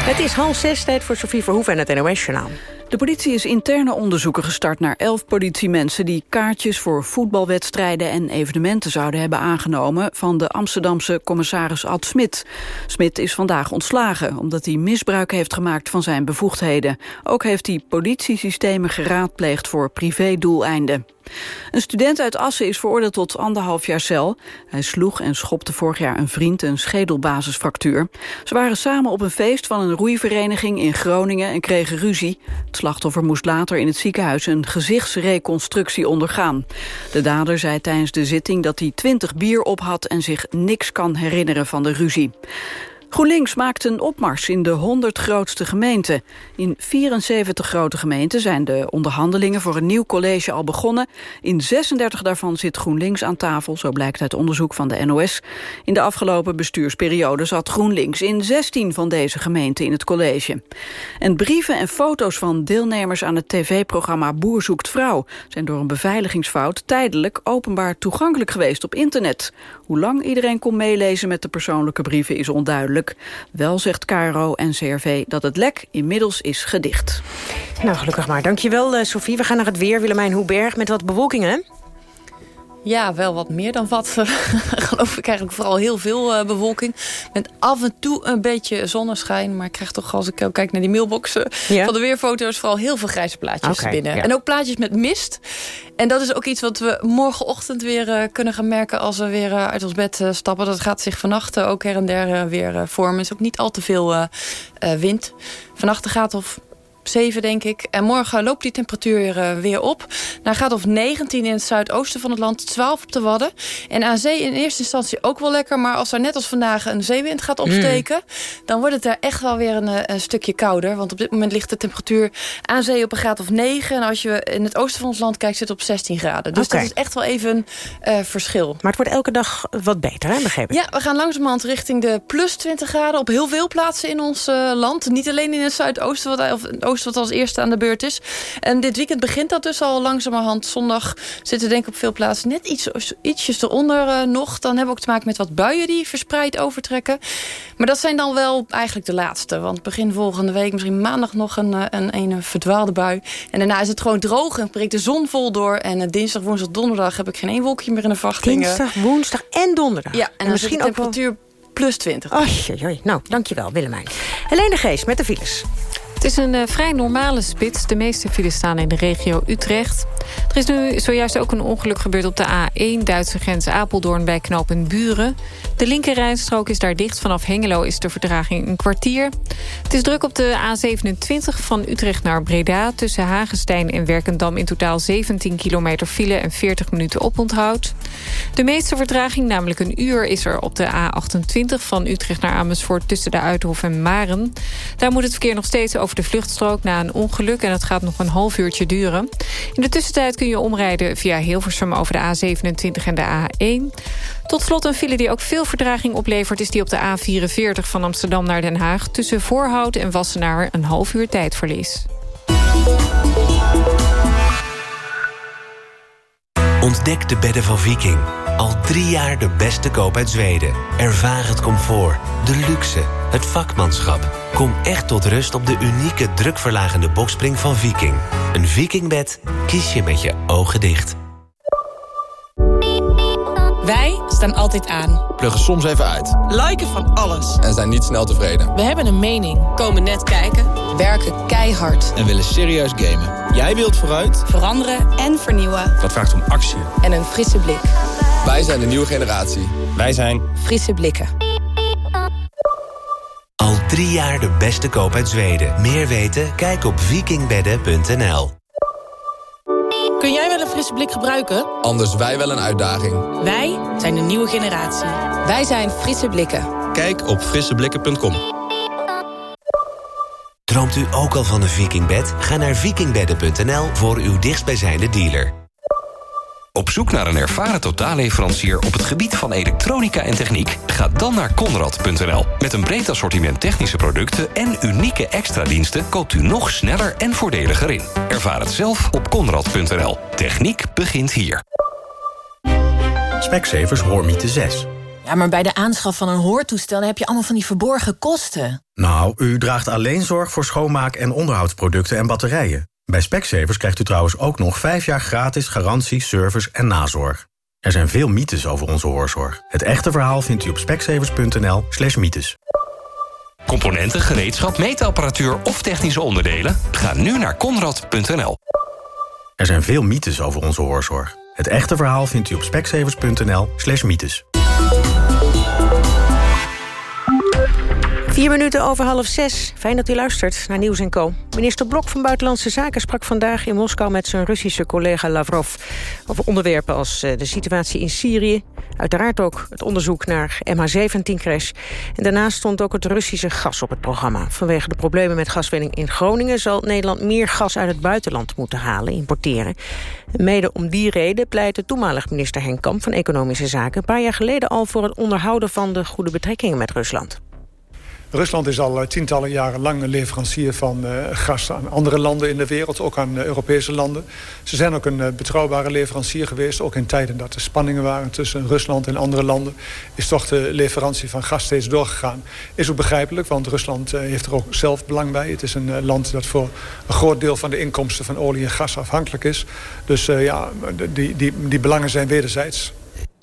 Het is half zes, tijd voor Sofie Verhoeven en het NOS-journaal. De politie is interne onderzoeken gestart naar elf politiemensen... die kaartjes voor voetbalwedstrijden en evenementen zouden hebben aangenomen... van de Amsterdamse commissaris Ad Smit. Smit is vandaag ontslagen omdat hij misbruik heeft gemaakt van zijn bevoegdheden. Ook heeft hij politiesystemen geraadpleegd voor privédoeleinden. Een student uit Assen is veroordeeld tot anderhalf jaar cel. Hij sloeg en schopte vorig jaar een vriend een schedelbasisfractuur. Ze waren samen op een feest van een roeivereniging in Groningen en kregen ruzie. Het slachtoffer moest later in het ziekenhuis een gezichtsreconstructie ondergaan. De dader zei tijdens de zitting dat hij 20 bier op had en zich niks kan herinneren van de ruzie. GroenLinks maakt een opmars in de 100 grootste gemeenten. In 74 grote gemeenten zijn de onderhandelingen voor een nieuw college al begonnen. In 36 daarvan zit GroenLinks aan tafel, zo blijkt uit onderzoek van de NOS. In de afgelopen bestuursperiode zat GroenLinks in 16 van deze gemeenten in het college. En brieven en foto's van deelnemers aan het tv-programma Boer zoekt vrouw... zijn door een beveiligingsfout tijdelijk openbaar toegankelijk geweest op internet. Hoe lang iedereen kon meelezen met de persoonlijke brieven is onduidelijk. Wel zegt KRO en CRV dat het lek inmiddels is gedicht. Nou, gelukkig maar. Dankjewel, uh, Sophie. We gaan naar het weer. Willemijn Hoeberg met wat bewolking, hè? Ja, wel wat meer dan wat. <laughs> Geloof ik eigenlijk vooral heel veel uh, bewolking. Met af en toe een beetje zonneschijn. Maar ik krijg toch, als ik kijk naar die mailboxen... Van de weerfoto's, vooral heel veel grijze plaatjes okay, binnen. En ook plaatjes met mist. En dat is ook iets wat we morgenochtend weer uh, kunnen gaan merken... als we weer uh, uit ons bed stappen. Dat gaat zich vannacht ook her en der weer vormen. Is ook niet al te veel wind. Vannacht gaat of 7 denk ik. En morgen loopt die temperatuur uh, weer op. Nou gaat of 19 in het zuidoosten van het land, 12 op de Wadden. En aan zee in eerste instantie ook wel lekker. Maar als er net als vandaag een zeewind gaat opsteken... Mm. dan wordt het daar echt wel weer een, eh, een, stukje kouder. Want op dit moment ligt de temperatuur aan zee op een graad of 9. En als je in het oosten van ons land kijkt, zit het op 16 graden. Dus okay. dat is echt wel even een uh, verschil. Maar het wordt elke dag wat beter, hè? begreep ik? Ja, we gaan langzamerhand richting de plus 20 graden... op heel veel plaatsen in ons uh, land. Niet alleen in het zuidoosten, wat, of wat als eerste aan de beurt is. En dit weekend begint dat dus al langzamerhand. Zondag zitten denk ik op veel plaatsen net iets, ietsjes eronder uh, nog. Dan hebben we ook te maken met wat buien die verspreid overtrekken. Maar dat zijn dan wel eigenlijk de laatste. Want begin volgende week, misschien maandag nog een, eh, een, een verdwaalde bui. En daarna is het gewoon droog en breekt de zon vol door. En uh, dinsdag, woensdag, donderdag heb ik geen één wolkje meer in de verwachting. Dinsdag, woensdag en donderdag. Ja, en, en misschien de temperatuur ook wel... plus 20. Oh, joi, nou, dankjewel Willemijn. Helene Geest met de files. Het is een uh, vrij normale spits. De meeste files staan in de regio Utrecht. Er is nu zojuist ook een ongeluk gebeurd op de A1... Duitse grens Apeldoorn bij knooppunt Buren. De linkerrijstrook is daar dicht. Vanaf Hengelo is de vertraging een kwartier. Het is druk op de A27 van Utrecht naar Breda... tussen Hagenstein en Werkendam in totaal 17 kilometer file... en 40 minuten oponthoud. De meeste vertraging, namelijk een uur... is er op de A28 van Utrecht naar Amersfoort... tussen de Uithof en Maren. Daar moet het verkeer nog steeds over de vluchtstrook na een ongeluk... en dat gaat nog een half uurtje duren. In de tussentijd kun je omrijden via Hilversum over de A27 en de A1. Tot slot een file die ook veel verdraging oplevert... is die op de A44 van Amsterdam naar Den Haag... tussen Voorhout en Wassenaar een half uur tijdverlies. Ontdek de bedden van Viking. Al drie jaar de beste koop uit Zweden. Ervaar het comfort, de luxe, het vakmanschap. Kom echt tot rust op de unieke drukverlagende bokspring van Viking. Een Vikingbed kies je met je ogen dicht. Wij staan altijd aan. Pluggen soms even uit. Liken van alles. En zijn niet snel tevreden. We hebben een mening. Komen net kijken. Werken keihard. En willen serieus gamen. Jij wilt vooruit. Veranderen en vernieuwen. Dat vraagt om actie. En een frisse blik. Wij zijn de nieuwe generatie. Wij zijn... Frisse blikken. Al drie jaar de beste koop uit Zweden. Meer weten? Kijk op vikingbedden.nl. Kun jij wel een frisse blik gebruiken? Anders wij wel een uitdaging. Wij zijn de nieuwe generatie. Wij zijn Frisse Blikken. Kijk op frisseblikken.com. Droomt u ook al van een vikingbed? Ga naar vikingbedden.nl voor uw dichtstbijzijnde dealer. Op zoek naar een ervaren totaalleverancier op het gebied van elektronica en techniek? Ga dan naar Conrad.nl. Met een breed assortiment technische producten en unieke extra diensten koopt u nog sneller en voordeliger in. Ervaar het zelf op Conrad.nl. Techniek begint hier. Specsavers Hoormiete 6. Ja, maar bij de aanschaf van een hoortoestel heb je allemaal van die verborgen kosten. Nou, u draagt alleen zorg voor schoonmaak- en onderhoudsproducten en batterijen. Bij Specsavers krijgt u trouwens ook nog 5 jaar gratis garantie, service en nazorg. Er zijn veel mythes over onze hoorzorg. Het echte verhaal vindt u op specsavers.nl slash mythes. Componenten, gereedschap, meetapparatuur of technische onderdelen? Ga nu naar konrad.nl. Er zijn veel mythes over onze hoorzorg. Het echte verhaal vindt u op specsavers.nl slash mythes. Vier minuten over half zes. Fijn dat u luistert naar Nieuws en Co. Minister Blok van Buitenlandse Zaken sprak vandaag in Moskou... met zijn Russische collega Lavrov over onderwerpen als eh, de situatie in Syrië... uiteraard ook het onderzoek naar MH17-crash. En daarnaast stond ook het Russische gas op het programma. Vanwege de problemen met gaswinning in Groningen... zal Nederland meer gas uit het buitenland moeten halen, importeren. Mede om die reden pleitte toenmalig minister Henk Kamp van Economische Zaken... een paar jaar geleden al voor het onderhouden van de goede betrekkingen met Rusland. Rusland is al eh, tientallen jaren lang een leverancier van uh, gas aan andere landen in de wereld, ook aan uh, Europese landen. Ze zijn ook een betrouwbare leverancier geweest, ook in tijden dat er spanningen waren tussen Rusland en andere landen. Is toch de leverantie van gas steeds doorgegaan. Is ook begrijpelijk, want Rusland heeft er ook zelf belang bij. Het is een land dat voor een groot deel van de inkomsten van olie en gas afhankelijk is. Dus ja, die, die, die belangen zijn wederzijds.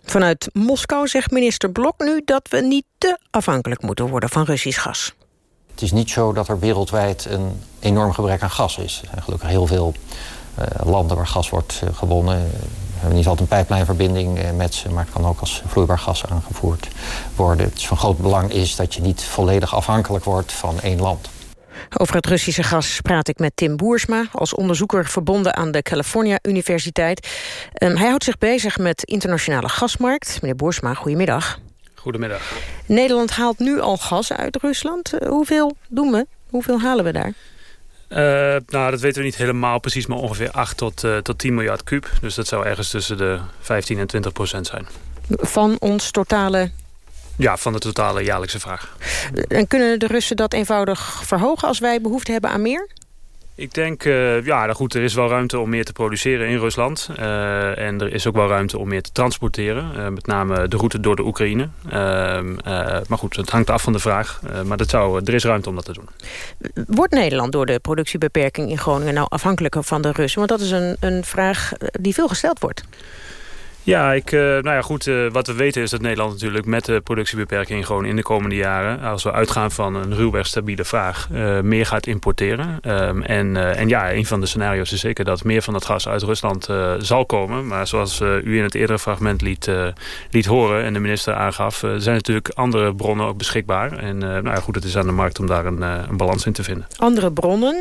Vanuit Moskou zegt minister Blok nu dat we niet te afhankelijk moeten worden van Russisch gas. Het is niet zo dat er wereldwijd een enorm gebrek aan gas is. Er zijn gelukkig heel veel uh, landen waar gas wordt uh, gewonnen. We hebben niet altijd een pijplijnverbinding uh, met ze, maar het kan ook als vloeibaar gas aangevoerd worden. Het is van groot belang is dat je niet volledig afhankelijk wordt van één land. Over het Russische gas praat ik met Tim Boersma... als onderzoeker verbonden aan de California Universiteit. Um, hij houdt zich bezig met internationale gasmarkt. Meneer Boersma, goedemiddag. Goedemiddag. Nederland haalt nu al gas uit Rusland. Uh, hoeveel doen we? Hoeveel halen we daar? Uh, nou, dat weten we niet helemaal precies, maar ongeveer 8 tot, uh, tot 10 miljard kuub. Dus dat zou ergens tussen de 15 en 20 procent zijn. Van ons totale ja, van de totale jaarlijkse vraag. En kunnen de Russen dat eenvoudig verhogen als wij behoefte hebben aan meer? Ik denk, uh, ja, nou goed, er is wel ruimte om meer te produceren in Rusland. Uh, en er is ook wel ruimte om meer te transporteren. Uh, met name de route door de Oekraïne. Ehm, maar goed, het hangt af van de vraag. maar dat zou, er is ruimte om dat te doen. Wordt Nederland door de productiebeperking in Groningen nou afhankelijker van de Russen? Want dat is een, een vraag die veel gesteld wordt. Ja, ik, uh, nou ja, goed. Uh, wat we weten is dat Nederland natuurlijk met de productiebeperking gewoon in de komende jaren, als we uitgaan van een ruwweg stabiele vraag, uh, meer gaat importeren. Um, en, en ja, een van de scenario's is zeker dat meer van dat gas uit Rusland zal komen. Maar zoals u in het eerdere fragment liet, liet horen en de minister aangaf, zijn natuurlijk andere bronnen ook beschikbaar. En nou ja, goed, het is aan de markt om daar een, een balans in te vinden. Andere bronnen?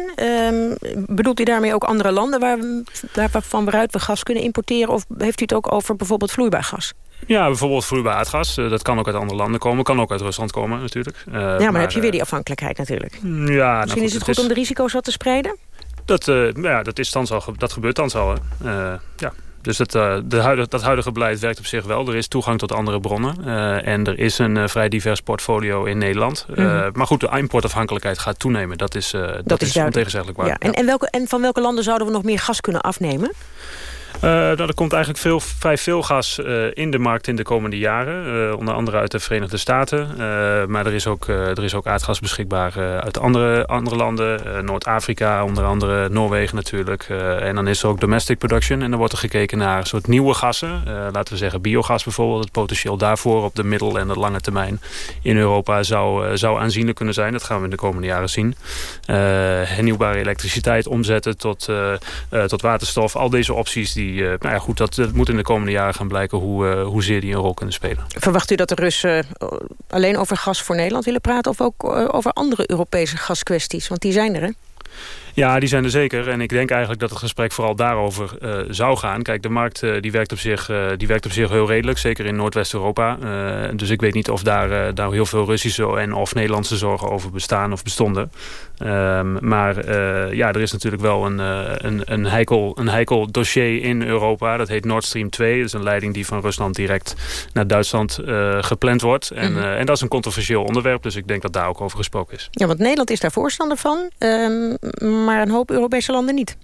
Um, bedoelt u daarmee ook andere landen waar, waarvan waaruit we gas kunnen importeren? Of heeft u het ook over bijvoorbeeld vloeibaar gas? Ja, bijvoorbeeld vloeibaar aardgas. Uh, dat kan ook uit andere landen komen. Kan ook uit Rusland komen natuurlijk. Uh, ja, maar, maar, heb je weer die afhankelijkheid natuurlijk. Ja, Misschien nou goed, is het goed is... om de risico's wat te spreiden? Dat, ja, dat, is dan al, dat gebeurt dan al. ja. Dus het, de huidige, dat huidige beleid werkt op zich wel. Er is toegang tot andere bronnen. Uh, en er is een uh, vrij divers portfolio in Nederland. Mm -hmm. Maar goed, de importafhankelijkheid gaat toenemen. Dat is, dat, dat is, is ontegenzeggelijk waar. Ja. En, en, welke, en van welke landen zouden we nog meer gas kunnen afnemen? Uh, nou, er komt eigenlijk veel, vrij veel gas uh, in de markt in de komende jaren. Uh, onder andere uit de Verenigde Staten. maar er is, ook, er is ook aardgas beschikbaar uit andere, andere landen. Noord-Afrika, onder andere Noorwegen natuurlijk. en dan is er ook domestic production. En dan wordt er gekeken naar een soort nieuwe gassen. laten we zeggen biogas bijvoorbeeld. Het potentieel daarvoor op de middel- en de lange termijn in Europa zou, zou aanzienlijk kunnen zijn. Dat gaan we in de komende jaren zien. hernieuwbare elektriciteit omzetten tot, tot waterstof. Al deze opties die die, uh, nou ja, goed, dat, moet in de komende jaren gaan blijken hoe, uh, hoezeer die een rol kunnen spelen. Verwacht u dat de Russen alleen over gas voor Nederland willen praten... of ook over andere Europese gaskwesties? Want die zijn er, hè? Ja, die zijn er zeker. En ik denk eigenlijk dat het gesprek vooral daarover uh, zou gaan. Kijk, de markt uh, die werkt, op zich, uh, die werkt op zich heel redelijk. Zeker in Noordwest-Europa. dus ik weet niet of daar, daar heel veel Russische en of Nederlandse zorgen over bestaan of bestonden. Um, maar ja, er is natuurlijk wel een, een, een, heikel, een heikel dossier in Europa. Dat heet Nord Stream 2. Dat is een leiding die van Rusland direct naar Duitsland gepland wordt. En, mm -hmm. en dat is een controversieel onderwerp. Dus ik denk dat daar ook over gesproken is. Ja, want Nederland is daar voorstander van. Um, maar een hoop Europese landen niet.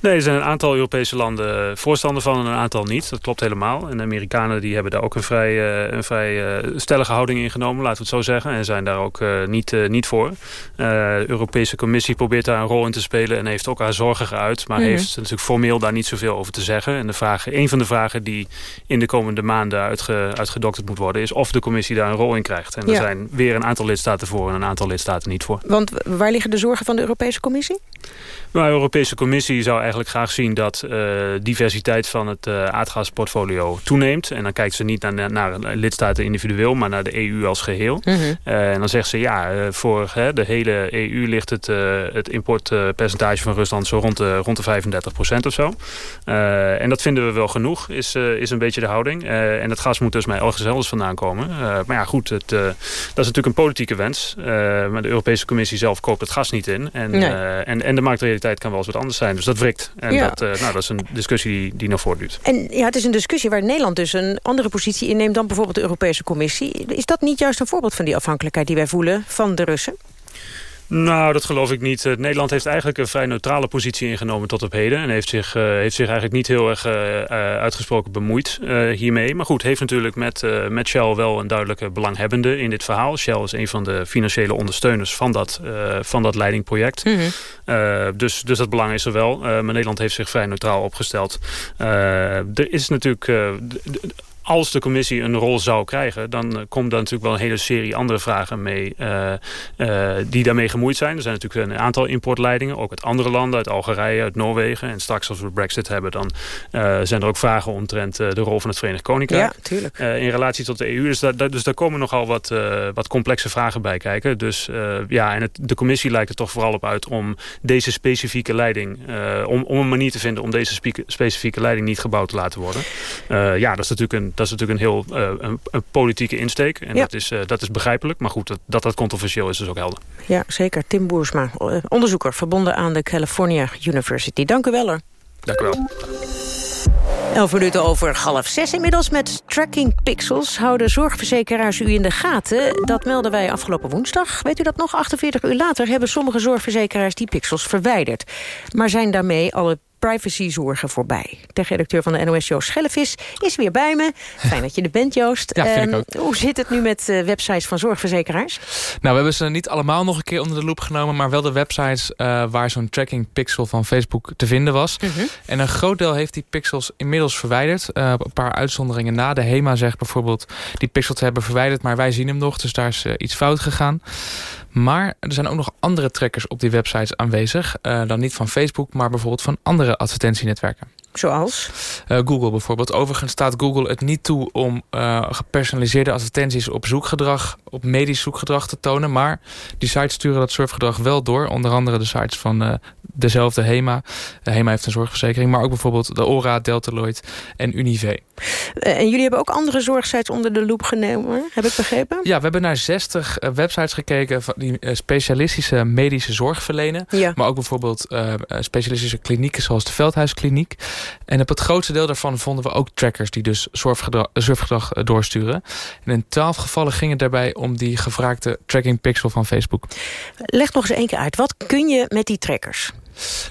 Nee, er zijn een aantal Europese landen voorstander van en een aantal niet. Dat klopt helemaal. En de Amerikanen die hebben daar ook een vrij, uh, een vrij uh, stellige houding in genomen, laten we het zo zeggen. En zijn daar ook niet, niet voor. de Europese Commissie probeert daar een rol in te spelen en heeft ook haar zorgen geuit. Maar mm -hmm. heeft natuurlijk formeel daar niet zoveel over te zeggen. En de vraag, een van de vragen die in de komende maanden uitge, uitgedokterd moet worden... is of de Commissie daar een rol in krijgt. En er zijn weer een aantal lidstaten voor en een aantal lidstaten niet voor. Want waar liggen de zorgen van de Europese Commissie? Nou, de Europese Commissie zou eigenlijk graag zien dat diversiteit van het aardgasportfolio toeneemt. En dan kijkt ze niet naar, naar lidstaten individueel, maar naar de EU als geheel. Mhm. en dan zegt ze ja, voor de hele EU ligt het, het importpercentage van Rusland zo rond de, rond de 35 procent of zo. en dat vinden we wel genoeg, is, is een beetje de houding. en het gas moet dus mij ergens elders vandaan komen. maar ja, goed, het, dat is natuurlijk een politieke wens. maar de Europese Commissie zelf koopt het gas niet in. En, eh, en, en de marktrealiteit kan wel eens wat anders zijn. Dus dat wrikt. En dat, uh, nou, dat is een discussie die, die nog voortduurt. En ja, het is een discussie waar Nederland dus een andere positie inneemt... dan bijvoorbeeld de Europese Commissie. Is dat niet juist een voorbeeld van die afhankelijkheid die wij voelen van de Russen? Nou, dat geloof ik niet. Nederland heeft eigenlijk een vrij neutrale positie ingenomen tot op heden. En heeft zich, uh, heeft zich eigenlijk niet heel erg uh, uitgesproken bemoeid uh, hiermee. Maar goed, heeft natuurlijk met, met Shell wel een duidelijke belanghebbende in dit verhaal. Shell is een van de financiële ondersteuners van dat, van dat leidingproject. Mm -hmm. dus, dus dat belang is er wel. maar Nederland heeft zich vrij neutraal opgesteld. er is natuurlijk als de commissie een rol zou krijgen... dan uh, komt daar natuurlijk wel een hele serie andere vragen mee... Uh, uh, die daarmee gemoeid zijn. Er zijn natuurlijk een aantal importleidingen. Ook uit andere landen, uit Algerije, uit Noorwegen. En straks als we Brexit hebben... dan zijn er ook vragen omtrent de rol van het Verenigd Koninkrijk. Ja, tuurlijk. in relatie tot de EU. Dus, daar, dus daar komen nogal wat, wat complexe vragen bij kijken. Dus ja, en het, de commissie lijkt er toch vooral op uit... om deze specifieke leiding... om, om een manier te vinden om deze specifieke leiding niet gebouwd te laten worden. ja, dat is natuurlijk een dat is natuurlijk een heel uh, een, een, politieke insteek. En dat, is, uh, dat is begrijpelijk. Maar goed, dat, dat dat controversieel is, is ook helder. Ja, zeker. Tim Boersma, eh, onderzoeker verbonden aan de California University. Dank u wel. Hoor. Dank u wel. Elf minuten over half zes inmiddels met tracking pixels... houden zorgverzekeraars u in de gaten. Dat melden wij afgelopen woensdag. Weet u dat nog? 48 uur later hebben sommige zorgverzekeraars die pixels verwijderd. Maar zijn daarmee alle privacyzorgen voorbij. De redacteur van de NOS, Joost Schellevis, is weer bij me. Fijn dat je er bent, Joost. Ja, vind ik ehm, ook. Hoe zit het nu met uh, websites van zorgverzekeraars? Nou, we hebben ze niet allemaal nog een keer onder de loep genomen... maar wel de websites uh, waar zo'n tracking pixel van Facebook te vinden was. -hmm. En een groot deel heeft die pixels inmiddels verwijderd. Uh, een paar uitzonderingen na. De HEMA zegt bijvoorbeeld die pixel te hebben verwijderd... maar wij zien hem nog, dus daar is iets fout gegaan. Maar er zijn ook nog andere trackers op die websites aanwezig. Uh, dan niet van Facebook, maar bijvoorbeeld van andere advertentienetwerken. Zoals? Uh, Google bijvoorbeeld. Overigens staat Google het niet toe om uh, gepersonaliseerde advertenties op zoekgedrag, op medisch zoekgedrag te tonen. Maar die sites sturen dat surfgedrag wel door. Onder andere de sites van uh, dezelfde HEMA. HEMA heeft een zorgverzekering. Maar ook bijvoorbeeld de ORA, Deltaloid en Unive. en jullie hebben ook andere zorgsites onder de loep genomen, heb ik begrepen? Ja, we hebben naar 60 websites gekeken die specialistische medische zorg verlenen. Ja. Maar ook bijvoorbeeld specialistische klinieken zoals de Veldhuiskliniek. En op het grootste deel daarvan vonden we ook trackers die dus surfgedrag, eh, doorsturen. En in twaalf gevallen ging het daarbij om die gevraagde tracking pixel van Facebook. Leg nog eens één keer uit, wat kun je met die trackers?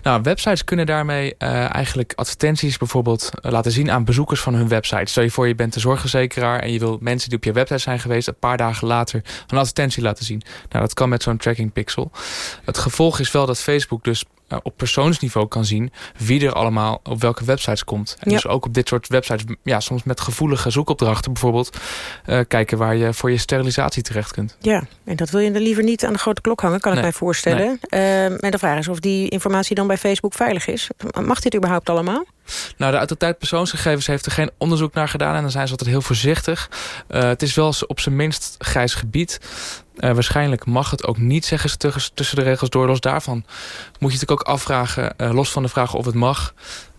Nou, websites kunnen daarmee uh, eigenlijk advertenties bijvoorbeeld uh, laten zien aan bezoekers van hun website. Stel je voor je bent een zorgverzekeraar en je wil mensen die op je website zijn geweest een paar dagen later een advertentie laten zien. Nou, dat kan met zo'n tracking pixel. Het gevolg is wel dat Facebook dus uh, op persoonsniveau kan zien wie er allemaal op welke websites komt. En ja. dus ook op dit soort websites, ja, soms met gevoelige zoekopdrachten bijvoorbeeld, uh, kijken waar je voor je sterilisatie terecht kunt. Ja, en dat wil je dan liever niet aan de grote klok hangen, kan nee. ik mij voorstellen. Nee. Uh, en de vraag is of die informatie dan bij Facebook veilig is. Mag dit überhaupt allemaal? Nou, de autoriteit persoonsgegevens heeft er geen onderzoek naar gedaan... en dan zijn ze altijd heel voorzichtig. Uh, het is wel op zijn minst grijs gebied. Uh, waarschijnlijk mag het ook niet, zeggen ze tussen de regels door. Los daarvan moet je natuurlijk ook afvragen... Uh, los van de vraag of het mag...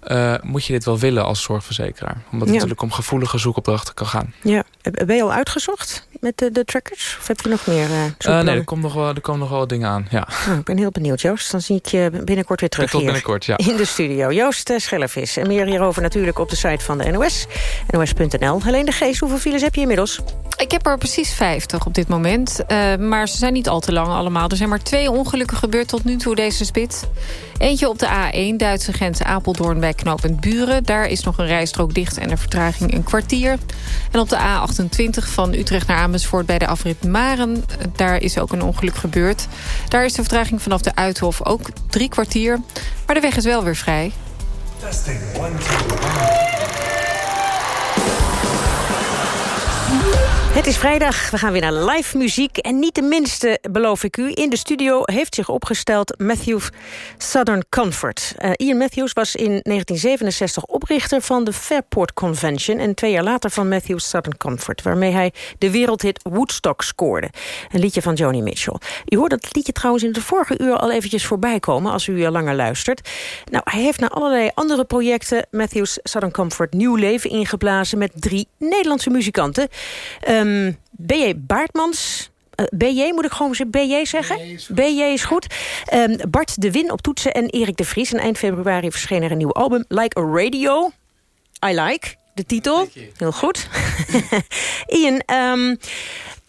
Uh, moet je dit wel willen als zorgverzekeraar? Omdat het ja. natuurlijk om gevoelige zoekopdrachten kan gaan. Ja. Ben je al uitgezocht met de, de trackers? Of heb je nog meer uh, uh, Nee, er, komt nog wel, er komen nog wel dingen aan. Ja. Oh, ik ben heel benieuwd, Joost. Dan zie ik je binnenkort weer terug Tot binnenkort, ja. in de studio. Joost Schellevis. En meer hierover natuurlijk op de site van de NOS. NOS.nl. Helene de Geest, hoeveel files heb je inmiddels? Ik heb er precies 50 op dit moment. Uh, maar ze zijn niet al te lang allemaal. Er zijn maar twee ongelukken gebeurd tot nu toe deze spits. Eentje op de A1, Duitse grens Apeldoorn bij knooppunt Buren. Daar is nog een rijstrook dicht en de vertraging een kwartier. En op de A28 van Utrecht naar Amersfoort bij de afrit Maren... daar is ook een ongeluk gebeurd. Daar is de vertraging vanaf de Uithof ook drie kwartier. Maar de weg is wel weer vrij. Het is vrijdag, we gaan weer naar live muziek. En niet de minste, beloof ik u. In de studio heeft zich opgesteld Matthew Southern Comfort. Uh, Ian Matthews was in 1967 oprichter van de Fairport Convention... en twee jaar later van Matthew Southern Comfort... waarmee hij de wereldhit Woodstock scoorde. Een liedje van Joni Mitchell. U hoorde dat liedje trouwens in de vorige uur al eventjes voorbij komen... als u langer luistert. Nou, hij heeft na allerlei andere projecten... Matthews Southern Comfort nieuw leven ingeblazen... met drie Nederlandse muzikanten... Uh, Um, ehm, B.J. Baartmans, eh, BJ moet ik gewoon BJ zeggen? BJ is goed. Um, Bart de Win op toetsen en Erik de Vries. En eind februari verscheen er een nieuw album. Like a Radio. I like. De titel. Heel goed. <laughs> Ian, um,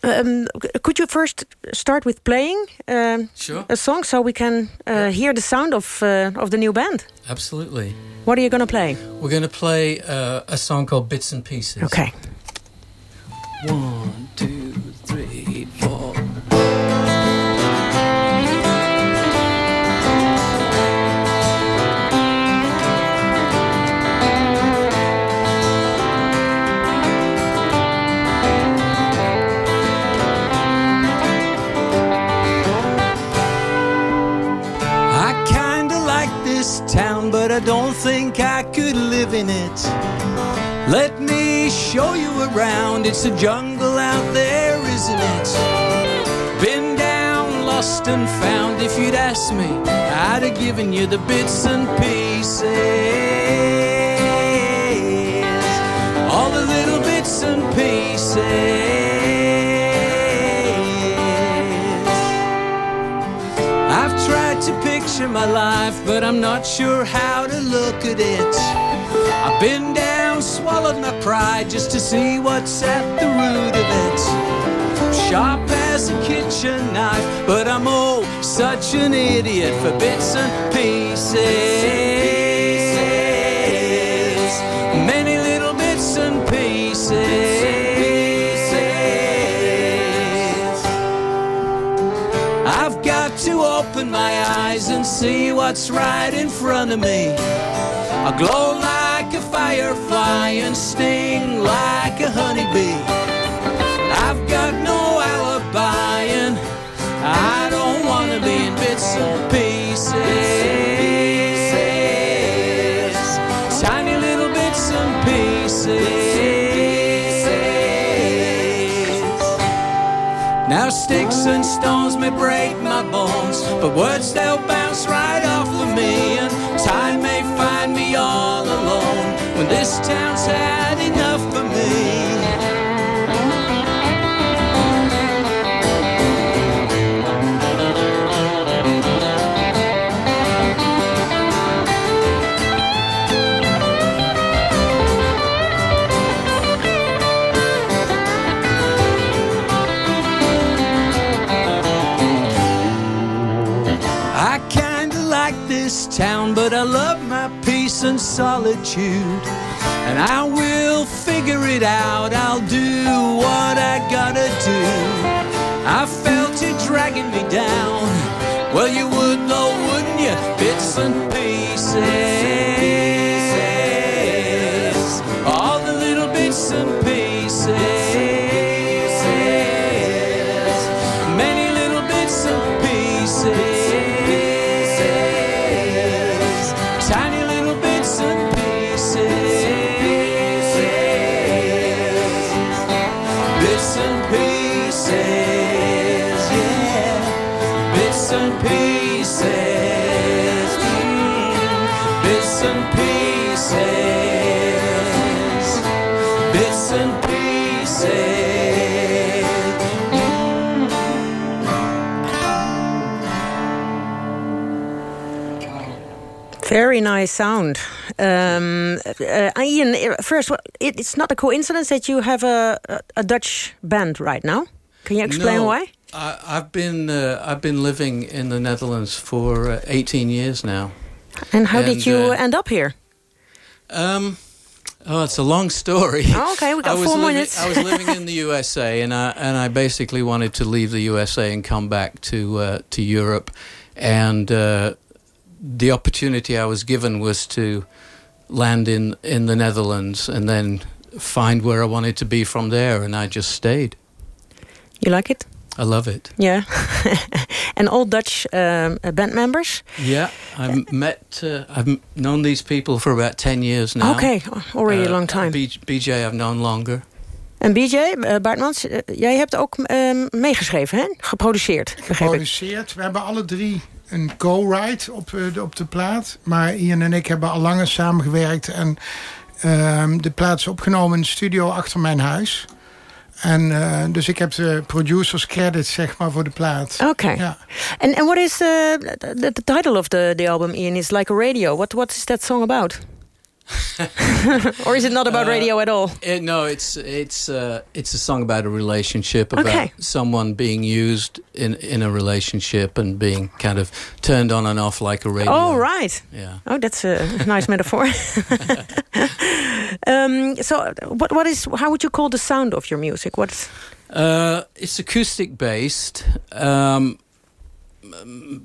um, could you first start with playing uh, sure. a song so we can uh, yeah. hear the sound of, uh, of the new band? Absolutely. What are you going to play? We're going to play uh, a song called Bits and Pieces. Okay. In it. Let me show you around. It's a jungle out there, isn't it? Been down, lost and found. If you'd asked me, I'd have given you the bits and pieces. All the little bits and pieces. I've tried to picture my life, but I'm not sure how to look at it. I've been down swallowed my pride just to see what's at the root of it. Sharp as a kitchen knife, but I'm oh such an idiot for bits and pieces. Many little bits and pieces. I've got to open my eyes and see what's right in front of me. I glow firefly and sting like a honeybee. I've got no alibi and I don't want to be in bits and pieces. Tiny little bits and pieces. Now sticks and stones may break my bones, but words they'll bounce right off of me and this town's had enough for me. I kinda like this town, but I love my peace and solitude. And I will figure it out, I'll do what I gotta do. I felt it dragging me down. Well, you would though, wouldn't you? Bits and pieces. Very nice sound. Um, uh, Ian, first, it, it's not a coincidence that you have a, a Dutch band right now. Can you explain No, why? I, I've been uh, I've been living in the Netherlands for uh, 18 years now. And how did you uh, end up here? Um, oh, it's a long story. Oh, okay, we got I was four living, minutes. I was living in the <laughs> USA, and I and I basically wanted to leave the USA and come back to uh, to Europe, and uh, the opportunity I was given was to land in in the Netherlands, and then find where I wanted to be from there, and I just stayed. You like it? I love it. Yeah. <laughs> and all Dutch um, band members? Yeah, I've <laughs> met, uh, I've known these people for about 10 years now. Okay, already Uh, a long time. B- BJ I've known longer. En BJ, uh, Baartmans, uh, jij hebt ook um, meegeschreven, hè? Geproduceerd, Geproduceerd. We hebben alle drie een co-write op, uh, de, op de plaat. Maar Ian en ik hebben al langer samengewerkt. En uh, de plaat is opgenomen in de studio achter mijn huis. En uh, dus ik heb de producers credits zeg maar voor de plaat. Oké. Okay. Ja. And and what is the, the, the title of the the album? Ian is like a radio. What what is that song about? <laughs> or is it not about Uh, radio at all? It, no, it's it's uh, it's a song about a relationship about Okay. someone being used in in a relationship and being kind of turned on and off like a radio. Oh right. Yeah. Oh, that's a nice metaphor. <laughs> um, so, what what is? How would you call the sound of your music? What? Uh, it's acoustic based. Um,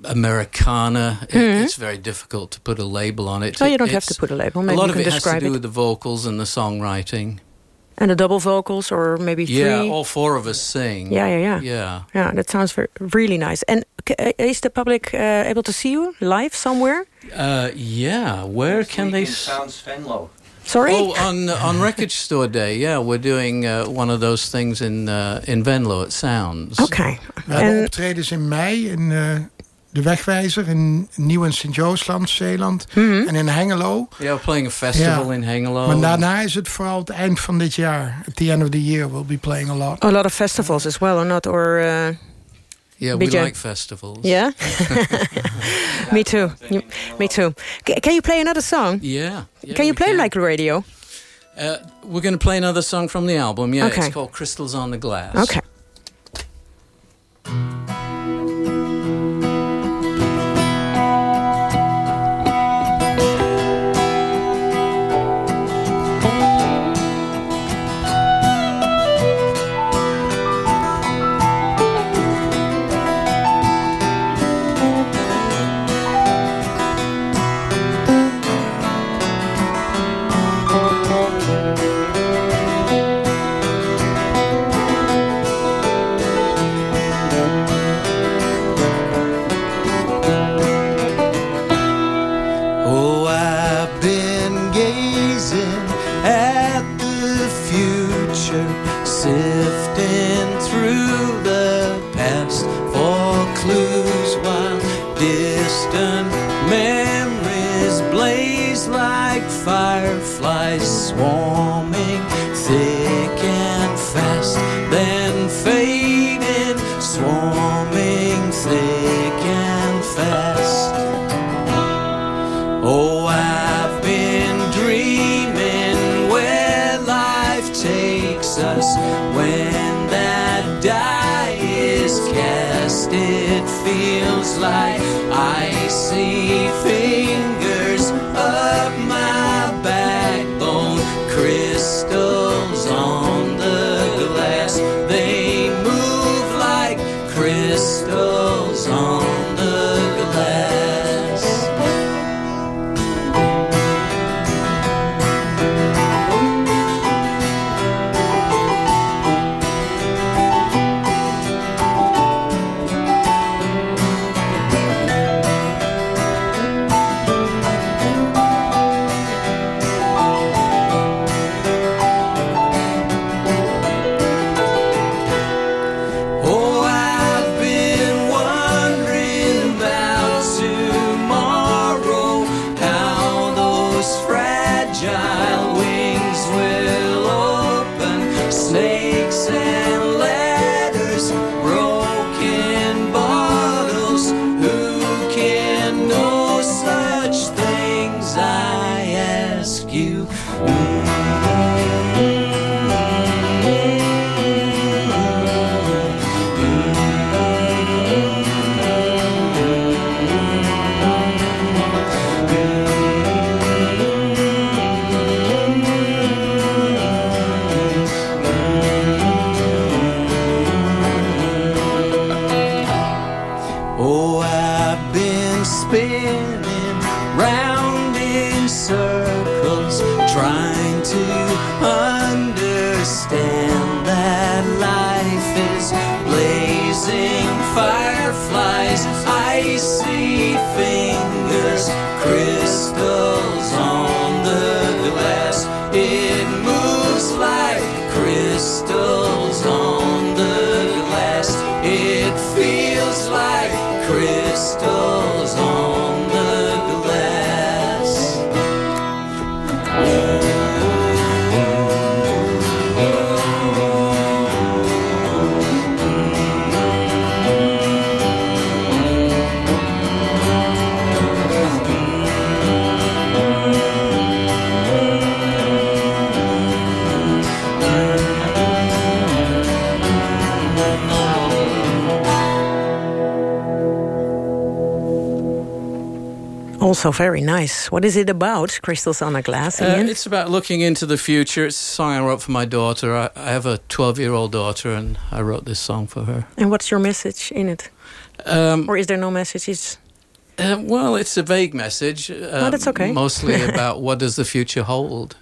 Americana. It, Mhm. It's very difficult to put a label on it. Oh, you don't have to put a label. a lot you of can it has to describe do it. with the vocals and the songwriting. And the double vocals, or maybe three. Yeah, all four of us sing. Yeah, yeah, yeah. Yeah. Yeah, that sounds very, really nice. And uh, is the public uh, able to see you live somewhere? Uh, yeah. Where can they? s- Sounds Venlo. Sorry. Oh, on on Record Store Day. Yeah, we're doing uh, one of those things in uh, in Venlo at Sounds. Okay. We hebben optredens in mei in uh, De Wegwijzer... in Nieuw- en Sint-Joosland, Zeeland. Mhm. En in Hengelo. Yeah, we're playing a festival Ja. in Hengelo. Maar daarna is het vooral het eind van dit jaar. At the end of the year we'll be playing a lot. A lot of festivals as well, or not? Or uh, Yeah, we like festivals. Yeah. <laughs> <laughs> me too. You- me too. C- can you play another song? Yeah. yeah, can you play like radio? Uh, we're going to play another song from the album. Yeah, Okay. it's called Crystals on the Glass. Okay. Crystals on Also very nice. What is it about, Crystals on a Glass? Uh, it's about looking into the future. It's a song I wrote for my daughter. I, I have a 12 year old daughter, and I wrote this song for her. and what's your message in it? Um, or is there no message? It's Uh, well, it's a vague message. Uh, that's okay. Mostly <laughs> about what does the future hold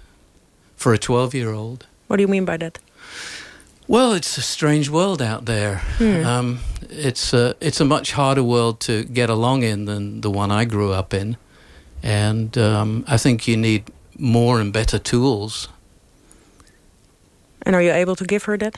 for a 12 year old. What do you mean by that? Well, it's a strange world out there. Hmm. Um, it's a it's a much harder world to get along in than the one I grew up in, and um, I think you need more and better tools. And are you able to give her that?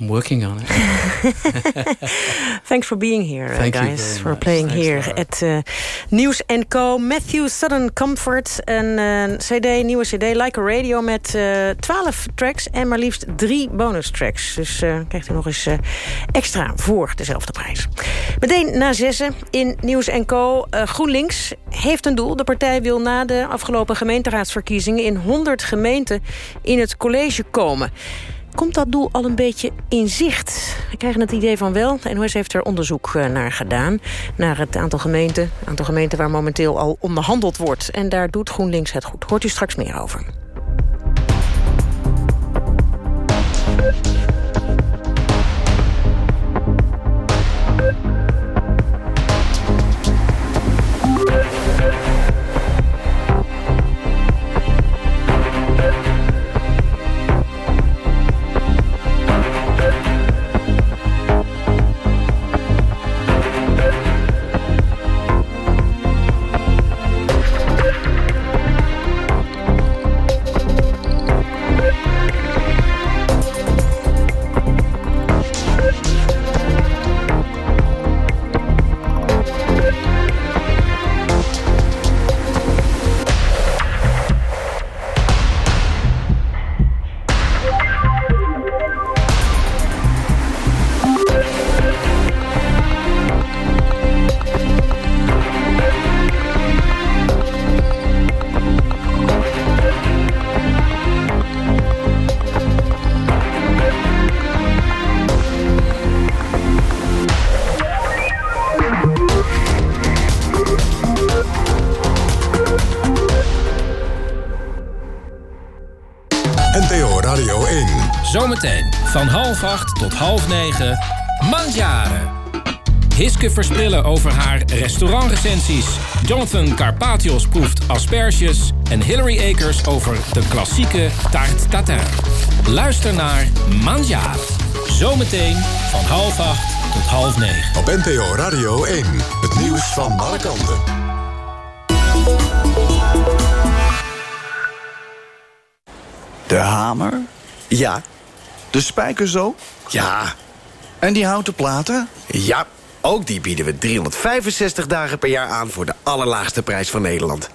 I'm working on it. <laughs> Thanks for being here, uh, guys. for much. playing Thanks, here at uh, Nieuws Co. Matthew Sudden Comfort. Een cd, nieuwe cd, Like a Radio... met eh 12 tracks en maar liefst drie bonus tracks. Dus eh, krijgt u nog eens eh, extra voor dezelfde prijs. Meteen na zessen in Nieuws Co. GroenLinks heeft een doel. De partij wil na de afgelopen gemeenteraadsverkiezingen... in 100 gemeenten in het college komen. Komt dat doel al een beetje in zicht? We krijgen het idee van wel. De NOS heeft er onderzoek eh, naar gedaan. Naar het aantal gemeenten, aantal gemeenten waar momenteel al onderhandeld wordt. En daar doet GroenLinks het goed. Hoort u straks meer over. Zometeen van half acht tot half negen. Mandjaren. Hiske Versprillen over haar restaurantrecensies. Jonathan Carpatios proeft asperges. En Hillary Akers over de klassieke taart tatin. Luister naar Mandjaren. Zometeen van half acht tot half negen. Op NTO Radio 1. Het nieuws van alle kanten. De hamer? Ja. De spijker zo? Ja. En die houten platen? Ja, ook die bieden we 365 dagen per jaar aan voor de allerlaagste prijs van Nederland.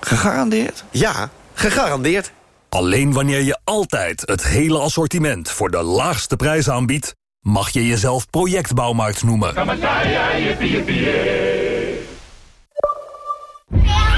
Gegarandeerd? Ja, gegarandeerd. Alleen wanneer je altijd het hele assortiment voor de laagste prijs aanbiedt... mag je jezelf projectbouwmarkt noemen.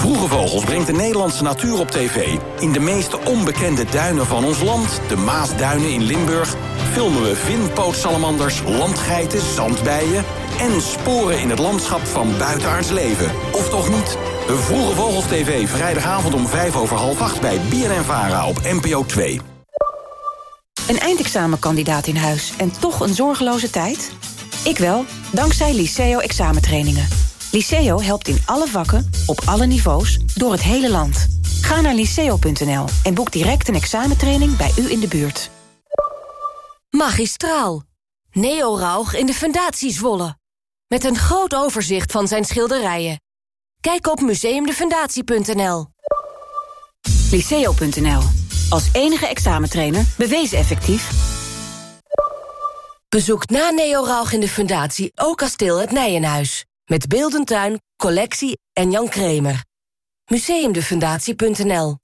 Vroege Vogels brengt de Nederlandse natuur op tv. In de meest onbekende duinen van ons land, de Maasduinen in Limburg... filmen we vinpootsalamanders, landgeiten, zandbijen... en sporen in het landschap van buitenaards leven. Of toch niet? Vroege Vogels TV, vrijdagavond om vijf over half acht... bij BNN-VARA op NPO 2. Een eindexamenkandidaat in huis en toch een zorgeloze tijd? Ik wel, dankzij Liceo examentrainingen. Liceo helpt in alle vakken, op alle niveaus, door het hele land. Ga naar liceo.nl en boek direct een examentraining bij u in de buurt. Magistraal. Neo Rauch in de Fundatie Zwolle. Met een groot overzicht van zijn schilderijen. Kijk op museumdefundatie.nl. Liceo.nl. Als enige examentrainer bewezen effectief. Bezoek na Neo Rauch in de Fundatie ook kasteel het Nijenhuis. Met Beeldentuin, collectie en Jan Kremer. Museumdefundatie.nl